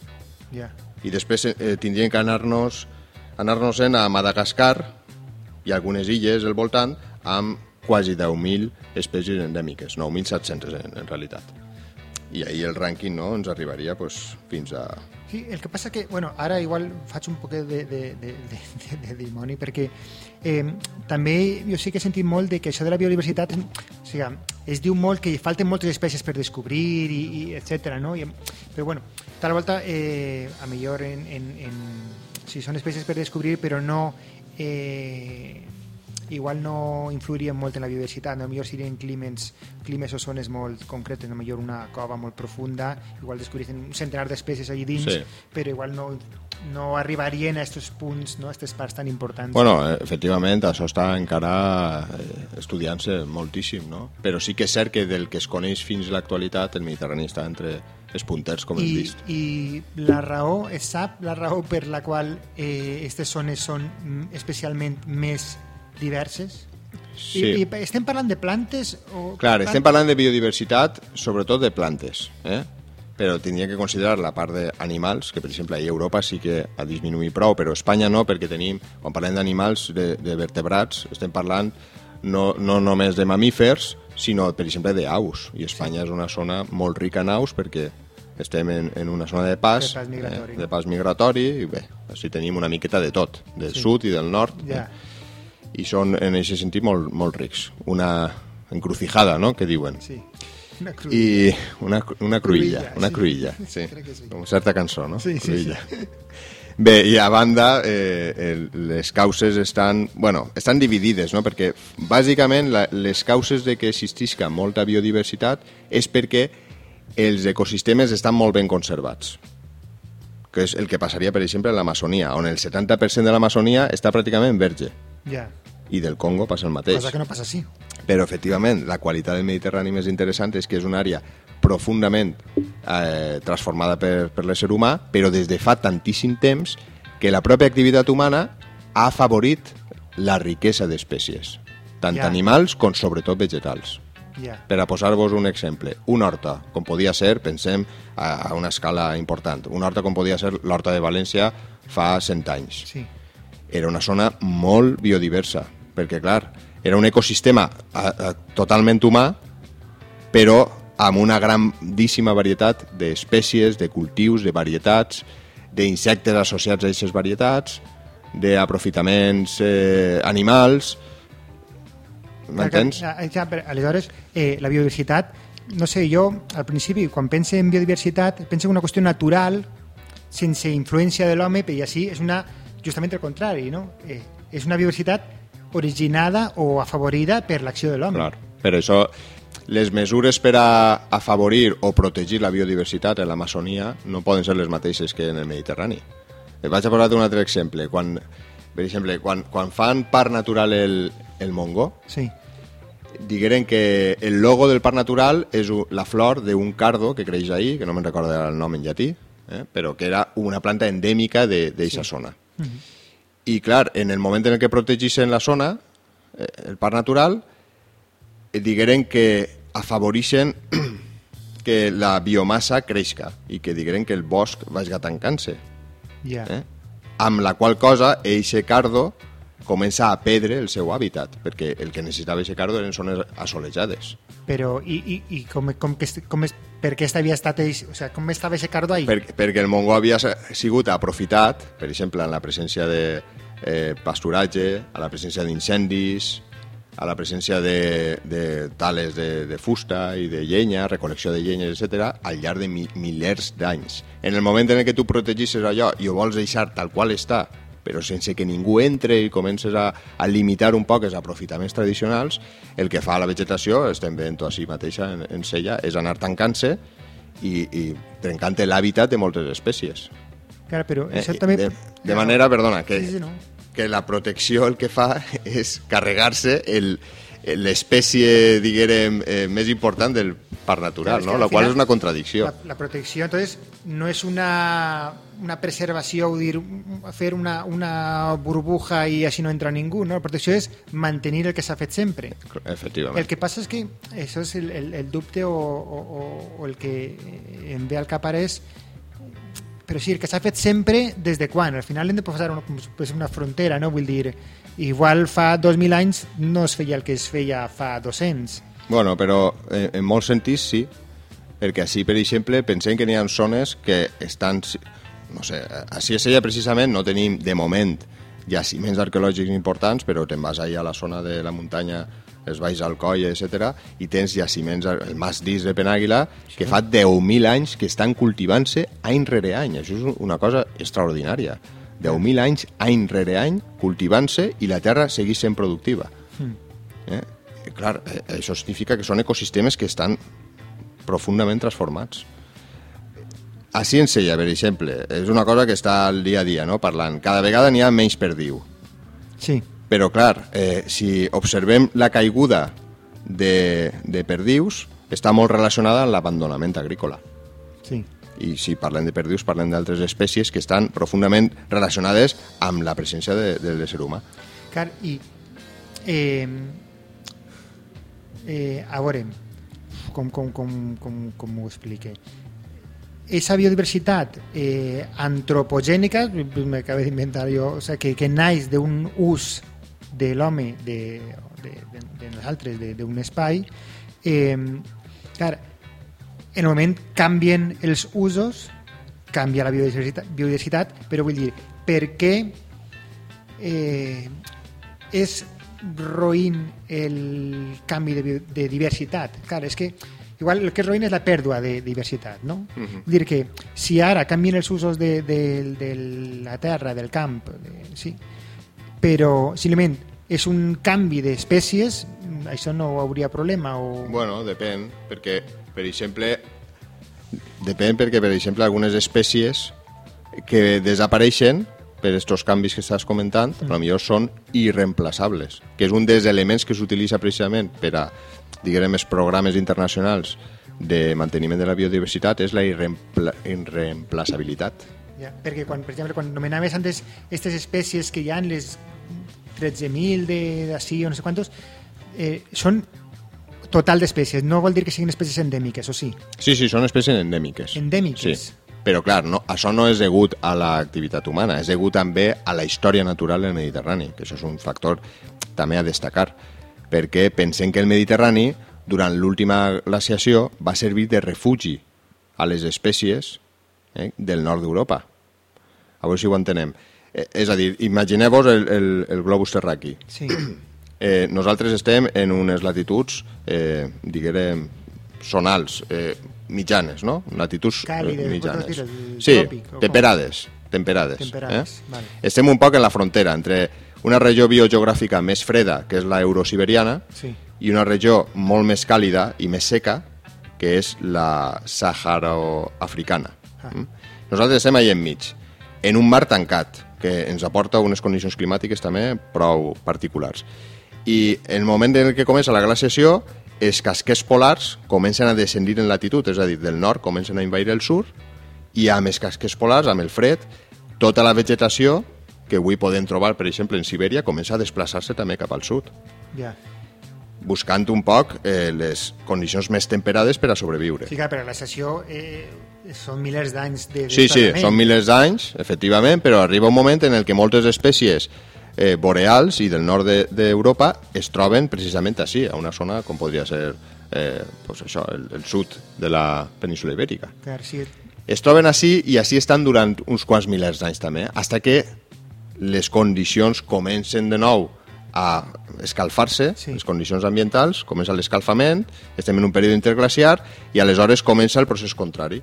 Ja. I després eh, tindríem que anar-nos anar-nos a Madagascar i algunes illes al voltant amb quasi 10.000 espècies endèmiques, 9.700 en, en realitat. I ahir el rànquing no, ens arribaria pues, fins a... Sí, el que passa que, bueno, ara igual faig un poquet de, de, de, de, de, de dimoni, perquè eh, també jo sí que he sentit molt de que això de la biodiversitat, o sigui, es diu molt que falten moltes espècies per descobrir i, i etc. no? I, però bueno, tal volta, eh, a millor en, en, en, sí, són espècies per descobrir, però no eh, igual no influirien molt en la biodiversitat, no? millor serien climes, climes o zones molt concretes, no? millor una cova molt profunda, igual descobririen un centenar d'espècies allí dins, Sí. però igual no, no arribarien a aquests punts, no? a aquestes parts tan importants. Bueno, eh, efectivament, això està encara eh, estudiant-se moltíssim, no? Però sí que és cert que del que es coneix fins a l'actualitat, el Mediterrani està entre els punters, com hem I, vist. I la raó, es sap la raó per la qual aquestes eh, zones són especialment més diverses? Sí. I, I estem parlant de plantes? O Clar, plantes? estem parlant de biodiversitat, sobretot de plantes, eh? Però tindria que considerar la part d'animals, que per exemple a Europa sí que ha disminuït prou, però a Espanya no, perquè tenim, quan parlem d'animals, de, de vertebrats, estem parlant no, no només de mamífers, sinó, per exemple, d'aus. I Espanya sí. és una zona molt rica en aus perquè estem en, en una zona de pas, De pas migratori. eh, de pas migratori i bé, així tenim una miqueta de tot, del Sí. sud i del nord, Ja. eh? i són en aquest sentit molt, molt rics. Una encrucijada, no?, que diuen. Sí. Una cruïlla. I una, una cruïlla, Cruïlla, una sí. cruïlla, sí. Crec que sí. Com certa cançó, no? Sí, sí, Cruïlla. Bé, i a banda, eh, el, les causes estan, bueno, estan dividides, no? perquè bàsicament la, les causes de que existisca molta biodiversitat és perquè els ecosistemes estan molt ben conservats que és el que passaria, per exemple, a l'Amazonia, on el 70% de l'Amazonia està pràcticament verge. Ja. i del Congo passa el mateix. Cosa que no passa així. Però, efectivament, la qualitat del Mediterrani més interessant és que és una àrea profundament eh, transformada per, per l'ésser humà, però des de fa tantíssim temps que la pròpia activitat humana ha afavorit la riquesa d'espècies, tant Ja. animals com sobretot vegetals. Ja. Per a posar-vos un exemple, una horta, com podia ser, pensem a a una escala important, una horta com podia ser l'horta de València fa 100 anys. Sí. Era una zona molt biodiversa, perquè, clar, era un ecosistema a, a, totalment humà, però amb una grandíssima varietat d'espècies, de cultius, de varietats, d'insectes associats a aquestes varietats, d'aprofitaments eh, animals... M'entens? Ja, aleshores, eh, la biodiversitat, no sé, jo al principi, quan pense en biodiversitat, penso en una qüestió natural, sense influència de l'home, i així és una, justament el contrari, no? Eh, és una biodiversitat originada o afavorida per l'acció de l'home. Clar. Per això, les mesures per a afavorir o protegir la biodiversitat en l'Amazonia no poden ser les mateixes que en el Mediterrani. Vaig a posar un altre exemple. Quan, per exemple, quan, quan fan parc natural el, el Mongo, Sí, digueren que el logo del parc natural és la flor d'un cardo que creix ahí, que no me'n recordo el nom en llatí, eh? però que era una planta endèmica d'aquesta sí. zona. I clar, en el moment en el que protegissin la zona, eh, el parc natural, eh, digueren que afavorixen que la biomassa creixca i que digueren que el bosc vagi tancant-se. ja. Eh? Amb la qual cosa, eixe cardo comença a perdre el seu hàbitat, perquè el que necessitava eixe cardo eren zones assolejades. Però, i, i, i com, com, que, com és, per què havia estat eix, o sigui, com estava aquest cardo ahí? Per, perquè el Mongo havia sigut aprofitat, per exemple, en la presència de eh, pasturatge, a la presència d'incendis, a la presència de, de tales de, de fusta i de llenya, recol·lecció de llenyes, etc., al llarg de mi, milers d'anys. En el moment en el que tu protegisses allò i ho vols deixar tal qual està, però sense que ningú entre i comences a, a limitar un poc els aprofitaments tradicionals, el que fa la vegetació, estem veient-ho així mateixa en, en sella, és anar tancant-se i, i trencant l'hàbitat de moltes espècies. Clar, però Eh, això també... de, de manera, perdona, que, Sí, sí, no. Que la protecció el que fa és carregar-se el- l'espècie, diguérem, eh, més important del parc natural, Claro, no? la qual final és una contradicció. La, la protecció, entonces, no és una, una preservació, o dir, fer una, una burbuja i així no entra ningú, no? La protecció és mantenir el que s'ha fet sempre. Efectivament. El que passa és que això és el, el, el dubte o, o, o- o el que em ve al cap ara és però sí, el que s'ha fet sempre, des de quan? Al final hem de posar una, una frontera, no? Vull dir, igual fa 2.000 anys no es feia el que es feia fa 200. Bueno, però eh, en molts sentits sí, perquè així, per exemple, pensem que n'hi ha zones que estan... No sé, a Sella precisament no tenim, de moment, jaciments arqueològics importants, però te'n vas allà a la zona de la muntanya, els Valls Alcoi, etc i tens jaciments, el Mas d'Is de Penàguila, que fa 10.000 anys que estan cultivant-se any rere any. Això és una cosa extraordinària. 10.000 anys, any rere any, cultivant-se i la terra segueix sent productiva. Eh? I, clar, eh, això significa que són ecosistemes que estan profundament transformats. A Ciència, per exemple, és una cosa que està al dia a dia, no? parlant. Cada vegada n'hi ha menys perdiu. Sí, Però, clar, eh, si observem la caiguda de, de perdius, està molt relacionada amb l'abandonament agrícola. sí. I si parlem de perdius, parlem d'altres espècies que estan profundament relacionades amb la presència de, de l'ésser humà. Clar, i eh, eh, a veure com, com, com, com, com ho explique esa biodiversitat eh, antropogènica m'acabo d'inventar jo, o sea, que, que naix d'un ús de l'home de, de, de, de nosaltres, d'un espai eh, clar, en el moment canvien els usos canvia la biodiversitat, biodiversitat però vull dir, per què eh, és roïn el canvi de, de diversitat. Clar, és que igual el que és roïn és la pèrdua de diversitat, no? Uh -huh. dir que si ara canvien els usos de, de, de la terra, del camp, de, sí, però simplement és un canvi d'espècies, això no hauria problema o... Bueno, depèn, perquè, per exemple, depèn perquè, per exemple, algunes espècies que desapareixen per aquests canvis que estàs comentant, mm. potser són irreemplaçables, que és un dels elements que s'utilitza precisament per a, diguem, els programes internacionals de manteniment de la biodiversitat és la irreempla irreemplaçabilitat. Ja, perquè, quan, per exemple, quan nomenaves antes aquestes espècies que hi ha, les 13.000 d'ací o no sé quantos, eh, són total d'espècies, no vol dir que siguin espècies endèmiques, o sí? Sí, sí, són espècies endèmiques. Endèmiques? Sí. Però, clar, no, això no és degut a l'activitat humana, és degut també a la història natural del Mediterrani, que això és un factor també a destacar, perquè pensem que el Mediterrani durant l'última glaciació va servir de refugi a les espècies eh, del nord d'Europa. A veure si ho entenem. Eh, és a dir, imagineu-vos el, el, el globus terraqui. Sí. Eh, nosaltres estem en unes latituds, eh, diguem, sonals, eh, mitjanes, no? Latituds eh, Càlides, mitjanes. dir, Sí, tròpic, temperades. Temperades. Temperades, eh? vale. Estem un poc en la frontera entre una regió biogeogràfica més freda, que és la eurosiberiana, Sí. i una regió molt més càlida i més seca, que és la sahara-africana. Ah. Mm? Nosaltres estem allà enmig, en un mar tancat, que ens aporta unes condicions climàtiques també prou particulars. I el moment en què comença la glaciació, els casquers polars comencen a descendir en latitud, és a dir, del nord comencen a invair el sud, i amb els casquers polars, amb el fred, tota la vegetació que avui podem trobar, per exemple, en Sibèria, comença a desplaçar-se també cap al sud Ja. buscant un poc eh, les condicions més temperades per a sobreviure. Sí, clar, però la sessió eh, són milers d'anys de Sí, sí, són milers d'anys, efectivament, però arriba un moment en el que moltes espècies eh, boreals i del nord de- d'Europa de, es troben precisament així, a una zona com podria ser eh, pues això, el, el sud de la península ibèrica. Clar, sí, Es troben així i així estan durant uns quants milers d'anys també, hasta que les condicions comencen de nou a escalfar-se, Sí. les condicions ambientals, comença l'escalfament, estem en un període interglaciar i aleshores comença el procés contrari.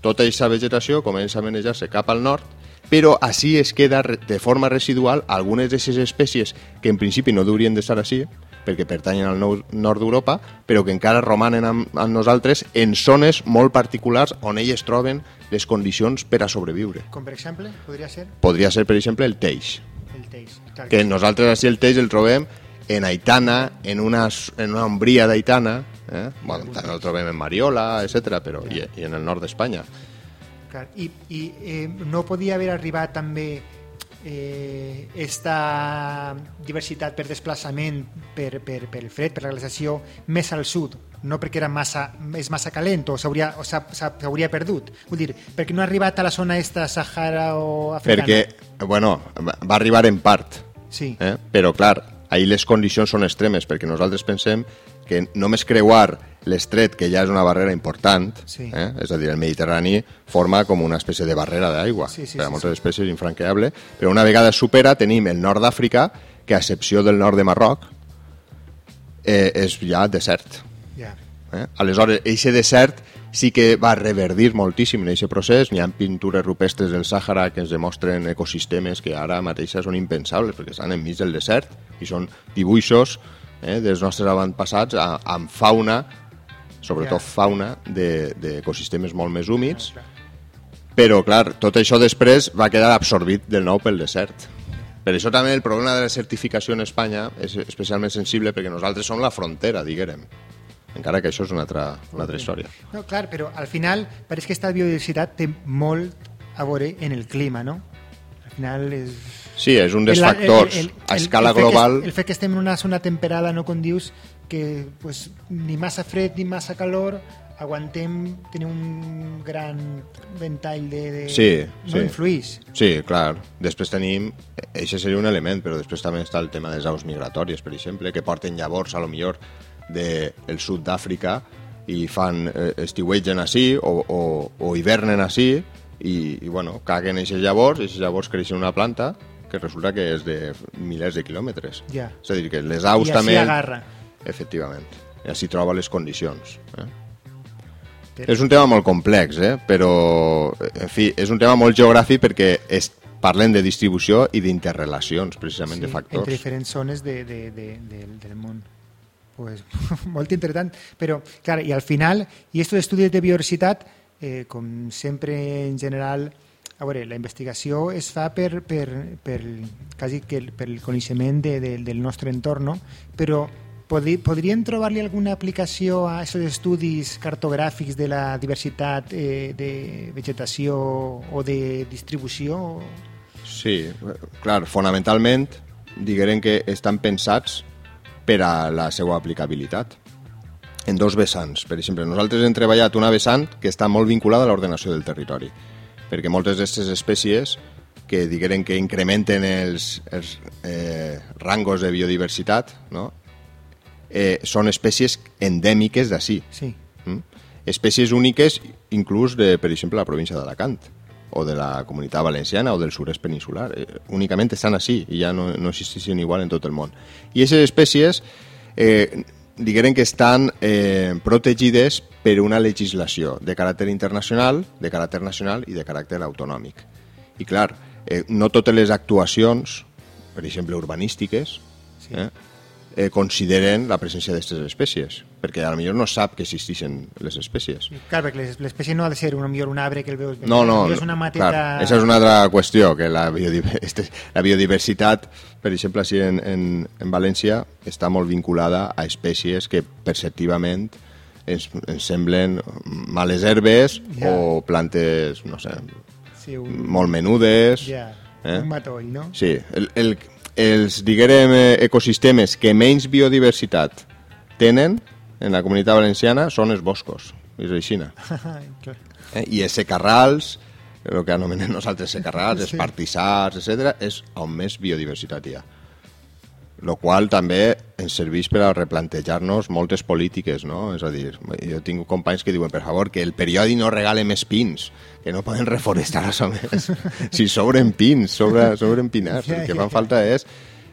Tota aquesta vegetació comença a manejar-se cap al nord, però així es queda de forma residual algunes d'aquestes espècies que en principi no deurien d'estar així, perquè pertanyen al nord d'Europa, però que encara romanen amb, amb nosaltres en zones molt particulars on elles troben les condicions per a sobreviure. com per exemple, podria ser Podria ser, per exemple, el teix, el teix. Clar, que nosaltres així el teix el trobem en Aitana, en una, en una ombria d'Aitana, eh? bueno, també el trobem en Mariola, etc però i, i en el nord d'Espanya. I, i eh, no podia haver arribat també eh, esta diversitat per desplaçament per, per, per el fred, per la glaciació més al sud, no perquè era massa, és massa calent o s'hauria perdut. Vull dir, perquè no ha arribat a la zona esta Sahara o africana. Perquè, bueno, va arribar en part, Sí, eh? però clar, ahir les condicions són extremes, perquè nosaltres pensem que només creuar l'estret, que ja és una barrera important, Sí. eh? és a dir, el Mediterrani forma com una espècie de barrera d'aigua, Sí, sí, per a sí, moltes espècies infranqueable, però una vegada supera tenim el nord d'Àfrica, que a excepció del nord de Marroc, eh, és ja desert. ja. Eh? Aleshores, eixe desert sí que va reverdir moltíssim en aquest procés. N'hi ha pintures rupestres del Sàhara que ens demostren ecosistemes que ara mateix són impensables perquè estan enmig del desert i són dibuixos eh, dels nostres avantpassats a- amb fauna, sobretot fauna de- d'ecosistemes molt més húmids, Clar. però, clar, tot això després va quedar absorbit del nou pel desert. Per això també el problema de la certificació en Espanya és especialment sensible perquè nosaltres som la frontera, diguem. Encara que això és una altra, una altra història. No, clar, però al final pareix que aquesta biodiversitat té molt a veure en el clima, no? Al final és... Sí, és un dels El- el- factors el- el- a escala el que global. es- el fet que estem en una zona temperada, no com dius, que pues, ni massa fred ni massa calor, aguantem, tenim un gran ventall de... de Sí, no sí. influís. Sí, clar. Després tenim... Això seria un element, però després també està el tema de les aus migratòries, per exemple, que porten llavors, a lo millor, del de sud d'Àfrica i fan eh, estiuegen així o, o, o hivernen així i, i bueno, caguen aquests llavors i aquests llavors creixen una planta que resulta que és de milers de quilòmetres. Ja. És a dir, que les aus I també... agarra. Efectivament. I així troba les condicions. Eh? Però- És un tema molt complex, eh? però en fi, és un tema molt geogràfic perquè es, parlem de distribució i d'interrelacions, precisament, de entre factors. diferents zones de, de, de, de, del món. Pues, molt interessant, però, clar, i al final, i estos estudis de biodiversitat, eh, com sempre en general, a veure, la investigació es fa per, per, per, quasi que per el coneixement de, de, del nostre entorn, no? però podri, podrien trobar-li alguna aplicació a aquests estudis cartogràfics de la diversitat eh, de vegetació o de distribució? Sí, clar, fonamentalment diguem que estan pensats per a la seva aplicabilitat en dos vessants. Per exemple, nosaltres hem treballat una vessant que està molt vinculada a l'ordenació del territori, perquè moltes d'aquestes espècies que diguem que incrementen els, els eh, rangos de biodiversitat no? eh, són espècies endèmiques d'ací. Sí. Mm? Espècies úniques, inclús de, per exemple, la província d'Alacant o de la comunitat valenciana o del sud-est peninsular. Eh, únicament estan així i ja no, no existeixen igual en tot el món. I aquestes espècies eh, diguem que estan eh, protegides per una legislació de caràcter internacional, de caràcter nacional i de caràcter autonòmic. I clar, eh, no totes les actuacions, per exemple urbanístiques, Sí. eh, eh, consideren la presència d'aquestes espècies, perquè a lo millor no sap que existeixen les espècies. Clar, perquè l'es- l'espècie no ha de ser una, millor un arbre que el veus... No, no, és una mateta... clar, aquesta és una altra qüestió, que la, biodiv este, la biodiversitat, per exemple, així en, en, en València, està molt vinculada a espècies que perceptivament ens, ens semblen males herbes Ja. o plantes, no sé, Sí, un, molt menudes. ja, eh? un matoll, no? Sí, el, el, els, diguem, eh, ecosistemes que menys biodiversitat tenen en la comunitat valenciana són els boscos, és així. Eh? I els secarrals, el que anomenem nosaltres secarrals, els Sí. partissars, etc és on més biodiversitat hi ha. Lo qual també ens serveix per a replantejar-nos moltes polítiques, no? És a dir, jo tinc companys que diuen, per favor, que el periodi no regale més pins, que no poden reforestar a més. si sobren pins, sobre, sobren pinars, el que fan falta és,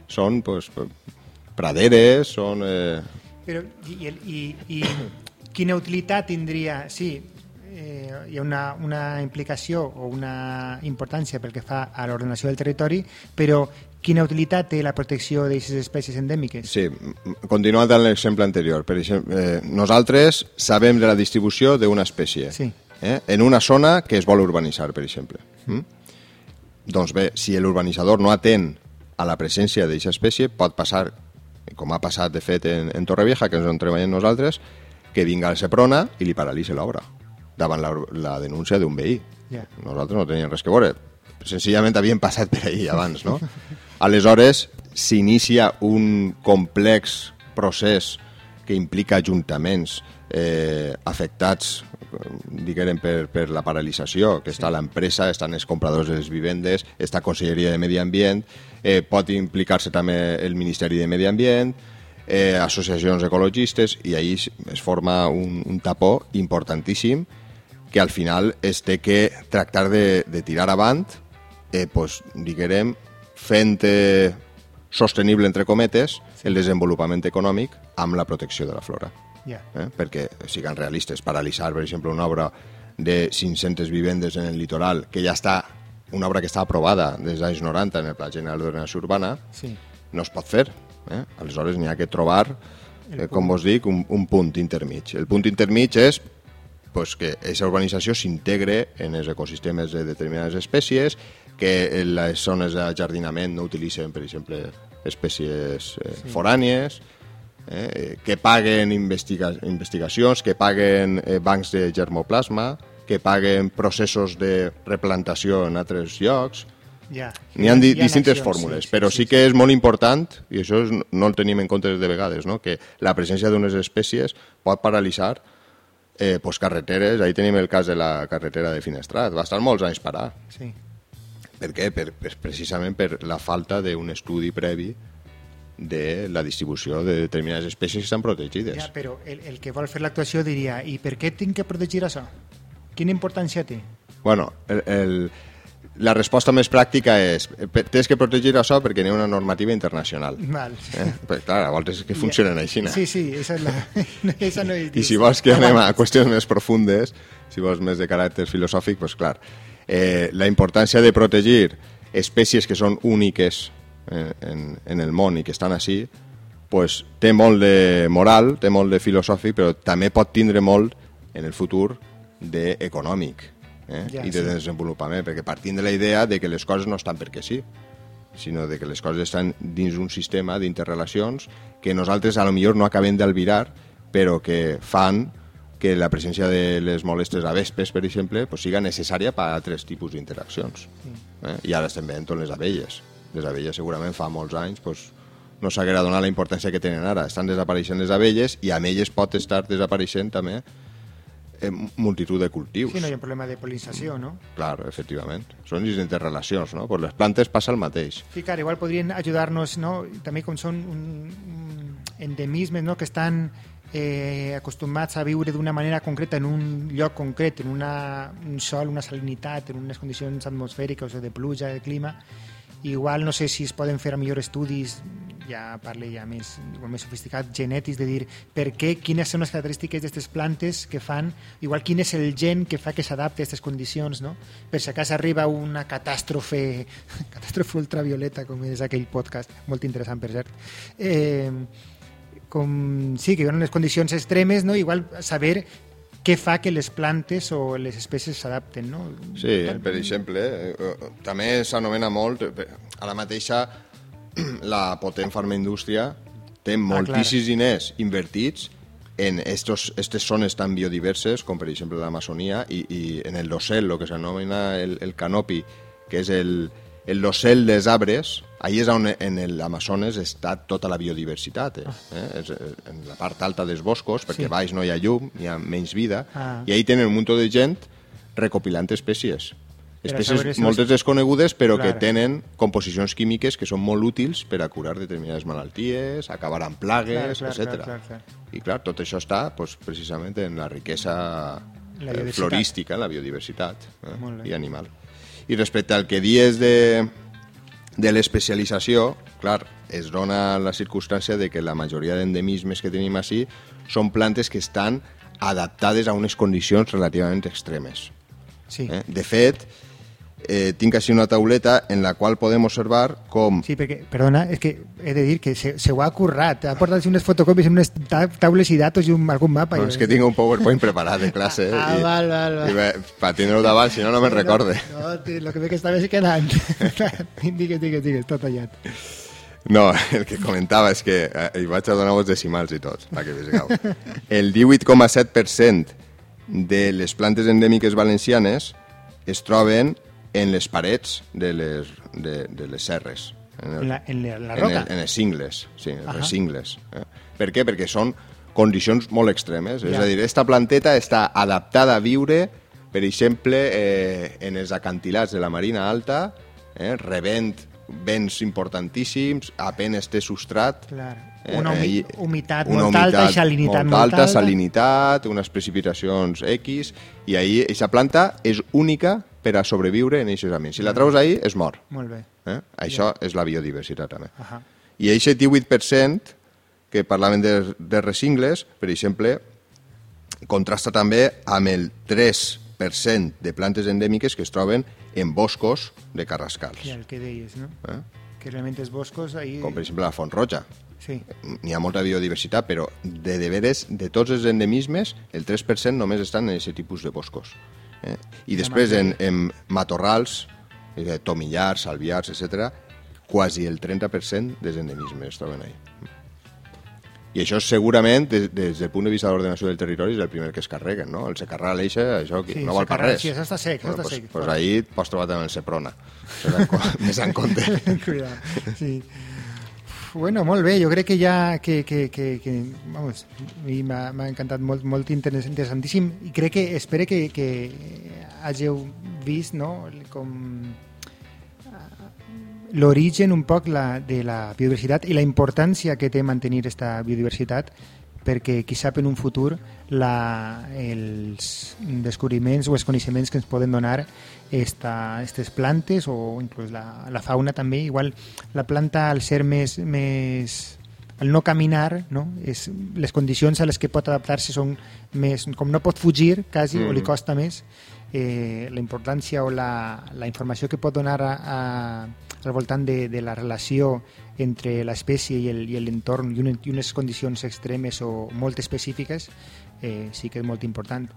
són pues, praderes, són... Eh, Però, i, el- i, i quina utilitat tindria... Sí, eh, hi ha una, una implicació o una importància pel que fa a l'ordenació del territori, però quina utilitat té la protecció d'aquestes espècies endèmiques? Sí, continuant amb l'exemple anterior. Per exemple, eh, nosaltres sabem de la distribució d'una espècie Sí. eh, en una zona que es vol urbanitzar, per exemple. Mm? Doncs bé, si l'urbanitzador no atén a la presència d'aquesta espècie, pot passar, com ha passat de fet en, en Torrevieja, que és on treballem nosaltres, que vinga el Seprona i li paralitza l'obra davant la, la denúncia d'un veí. Ja. Nosaltres no teníem res que veure. Senzillament havien passat per ahir abans, no? Aleshores, s'inicia un complex procés que implica ajuntaments eh, afectats diguem per, per la paralització, que està l'empresa, estan els compradors de les vivendes, està Conselleria de Medi Ambient, eh, pot implicar-se també el Ministeri de Medi Ambient, eh, associacions ecologistes, i ahir es forma un, un tapó importantíssim que al final es té que tractar de, de tirar avant, eh, pues, diguem, fent eh, sostenible, entre cometes, el desenvolupament econòmic amb la protecció de la flora. Ja. Eh? Perquè, siguin realistes, paralitzar, per exemple, una obra de 500 vivendes en el litoral, que ja està, una obra que està aprovada des dels anys 90 en el Pla General d'Ordenació Urbana, Sí. no es pot fer. Eh? Aleshores n'hi ha que trobar, eh, com vos dic, un, un punt intermig. El punt intermig és pues, que aquesta urbanització s'integre en els ecosistemes de determinades espècies, que en les zones de jardinament no utilitzen, per exemple, espècies eh, sí. forànies, eh, que paguen investiga investigacions, que paguen eh, bancs de germoplasma, que paguen processos de replantació en altres llocs, Ja. N'hi ha di ha distintes accions, fórmules, però sí, que és molt important, i això és, no el tenim en compte de vegades, no? que la presència d'unes espècies pot paralitzar eh, pues carreteres, ahí tenim el cas de la carretera de Finestrat, va estar molts anys parar. Sí. Per què? Per, per, precisament per la falta d'un estudi previ de la distribució de determinades espècies que estan protegides. Ja, però el, el que vol fer l'actuació diria i per què tinc que protegir això? Quina importància té? Bueno, el, el, la resposta més pràctica és tens que protegir això perquè hi ha una normativa internacional. Val. Eh? Però, clar, a voltes és que funcionen així. Sí, sí, esa és la... esa no és I si vols que anem a qüestions més profundes, si vols més de caràcter filosòfic, doncs clar, eh, la importància de protegir espècies que són úniques eh, en, en el món i que estan així, pues, té molt de moral, té molt de filosòfic, però també pot tindre molt en el futur d'econòmic. eh? Ja, i de sí. desenvolupament, perquè partint de la idea de que les coses no estan perquè sí, sinó de que les coses estan dins un sistema d'interrelacions que nosaltres a lo millor no acabem d'albirar, però que fan que la presència de les molestes a vespes, per exemple, pues, siga necessària per a altres tipus d'interaccions. Eh? I ara estem veient les abelles. Les abelles segurament fa molts anys pues, no s'haguera donat la importància que tenen ara. Estan desapareixent les abelles i amb elles pot estar desapareixent també eh, multitud de cultius. Sí, no hi ha un problema de polinització, no? Clar, efectivament. Són interrelacions, no? Pues les plantes passa el mateix. Sí, clar, igual podrien ajudar-nos, no? També com són un, un endemismes, no?, que estan eh, acostumats a viure d'una manera concreta en un lloc concret, en una, un sol, una salinitat, en unes condicions atmosfèriques o de pluja, de clima, igual no sé si es poden fer millor estudis ja parle ja més, igual més sofisticat, genètics, de dir per què, quines són les característiques d'aquestes plantes que fan, igual quin és el gen que fa que s'adapte a aquestes condicions, no? Per si acas arriba una catàstrofe, catàstrofe ultravioleta, com és aquell podcast, molt interessant, per cert. Eh, com, sí, que ha unes condicions extremes, no? igual saber què fa que les plantes o les espècies s'adapten, no? Sí, per exemple, eh, també s'anomena molt, eh, a la mateixa la potent farmaindústria té moltíssims diners invertits en estos, estes zones tan biodiverses com per exemple l'Amazonia i, i en el dosel, el que s'anomena el, el canopi, que és el, el dosel dels arbres, ahí és on en l'Amazones està tota la biodiversitat, eh? eh? És eh, en la part alta dels boscos, perquè Sí. baix no hi ha llum, hi ha menys vida, Ah. i ahí tenen un munt de gent recopilant espècies. Espècies si moltes desconegudes, però que Clar. tenen composicions químiques que són molt útils per a curar determinades malalties, acabar amb plagues, etc. I clar, tot això està pues, precisament en la riquesa La eh, florística, la biodiversitat eh, i animal. I respecte al que dies de, de l'especialització, clar, es dona la circumstància de que la majoria d'endemismes que tenim així són plantes que estan adaptades a unes condicions relativament extremes. Sí. Eh? De fet, eh, tinc així una tauleta en la qual podem observar com... Sí, perquè, perdona, és que he de dir que se, se ho ha currat. Ha portat unes fotocopies amb unes ta taules i datos i un, algun mapa. Bueno, és que tinc un PowerPoint preparat de classe. Ah, i, val, val, val. I bé, per tindre-ho davant, si no, no me'n recorde. No, no, lo que ve que estava quedant. digues, digues, digues, tot tallat. No, el que comentava és que eh, hi vaig a donar els decimals i tots, perquè vegeu. El 18,7% de les plantes endèmiques valencianes es troben en les parets de les, de, de les serres. En, En la, en la, la en, roca. el, en els cingles, sí, en els cingles. Eh? Per què? Perquè són condicions molt extremes. És Ja. a dir, esta planteta està adaptada a viure, per exemple, eh, en els acantilats de la Marina Alta, eh, rebent vents importantíssims, apenes té substrat, Clar. Eh, Una humi eh, humitat una molt alta humitat salinitat molt molt alta, alta. salinitat, unes precipitacions X, i ahí aquesta planta és única per a sobreviure en aquests ambients. Si la treus ahí, es mor. Molt bé. Eh? Això és la biodiversitat, també. Ahà. I aquest 18% que parlaven de, de resingles, per exemple, contrasta també amb el 3% de plantes endèmiques que es troben en boscos de carrascals. Ja, el que deies, no? Eh? Que realment els boscos ahí... Com per exemple la Font Roja. Sí. N'hi ha molta biodiversitat, però de deberes, de tots els endemismes, el 3% només estan en aquest tipus de boscos. Eh? I després en, en matorrals, eh, tomillars, salviars, etc, quasi el 30% dels endemismes es troben ahí. I això segurament, des, des del punt de vista de l'ordenació del territori, és el primer que es carreguen, no? El secarral eixa, això Sí, no val per res. sí, està sec, això està pues, sec. Pues ahí et pots trobar també el Seprona. Més en compte. Cuidado. Sí. Bueno, molt bé, jo crec que ja que, que, que, que vamos, mi m'ha encantat molt, molt interess- interessantíssim i crec que espero que, que hàgiu vist no, com l'origen un poc la, de la biodiversitat i la importància que té mantenir aquesta biodiversitat perquè qui sap en un futur la, els descobriments o els coneixements que ens poden donar esta, estes plantes o inclús la, la fauna també. Igual la planta al ser més, més al no caminar, no? És, les condicions a les que pot adaptar-se són més... Com no pot fugir, quasi, mm. o li Mhm. costa més, eh, la importància o la, la informació que pot donar a, a, al voltant de, de la relació entre l'espècie i l'entorn i, un- i unes condicions extremes o molt específiques eh, sí que és molt important.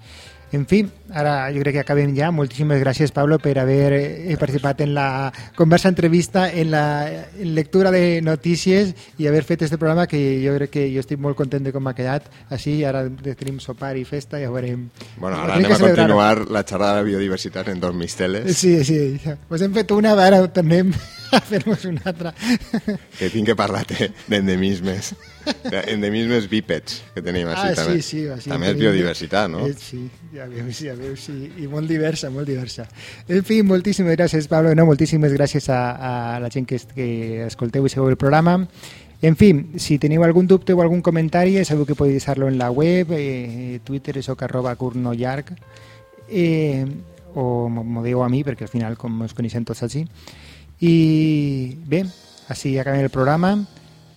En fi, ara jo crec que acabem ja. Moltíssimes gràcies, Pablo, per haver eh, participat en la conversa entrevista, en la en lectura de notícies i haver fet este programa que jo crec que jo estic molt content de com ha quedat. Així, ara tenim sopar i festa i ja veurem. Bueno, ara anem a continuar la xerrada de biodiversitat en dos misteles, Sí, sí. Pues hem fet una, ara tornem a fer-nos una altra. que tinc que parlar d'endemismes, endemismes bípeds que tenim així Ah, també. sí, sí. Així també és biodiversitat, no? Eh, sí, ja veus, ja veus, sí. I molt diversa, molt diversa. En fi, moltíssimes gràcies, Pablo. No, moltíssimes gràcies a, a la gent que, que escolteu i segueu el programa. En fi, si teniu algun dubte o algun comentari, sabeu que podeu deixar-lo en la web, eh, Twitter, soc arroba curnollarg, eh, o m'ho dieu a mi, perquè al final com ens coneixem tots així. I bé, així acabem el programa.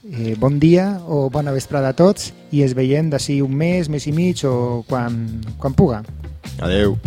Eh, bon dia o bona vesprada a tots i es veiem d'ací un mes, mes i mig o quan, quan puga. Adeu.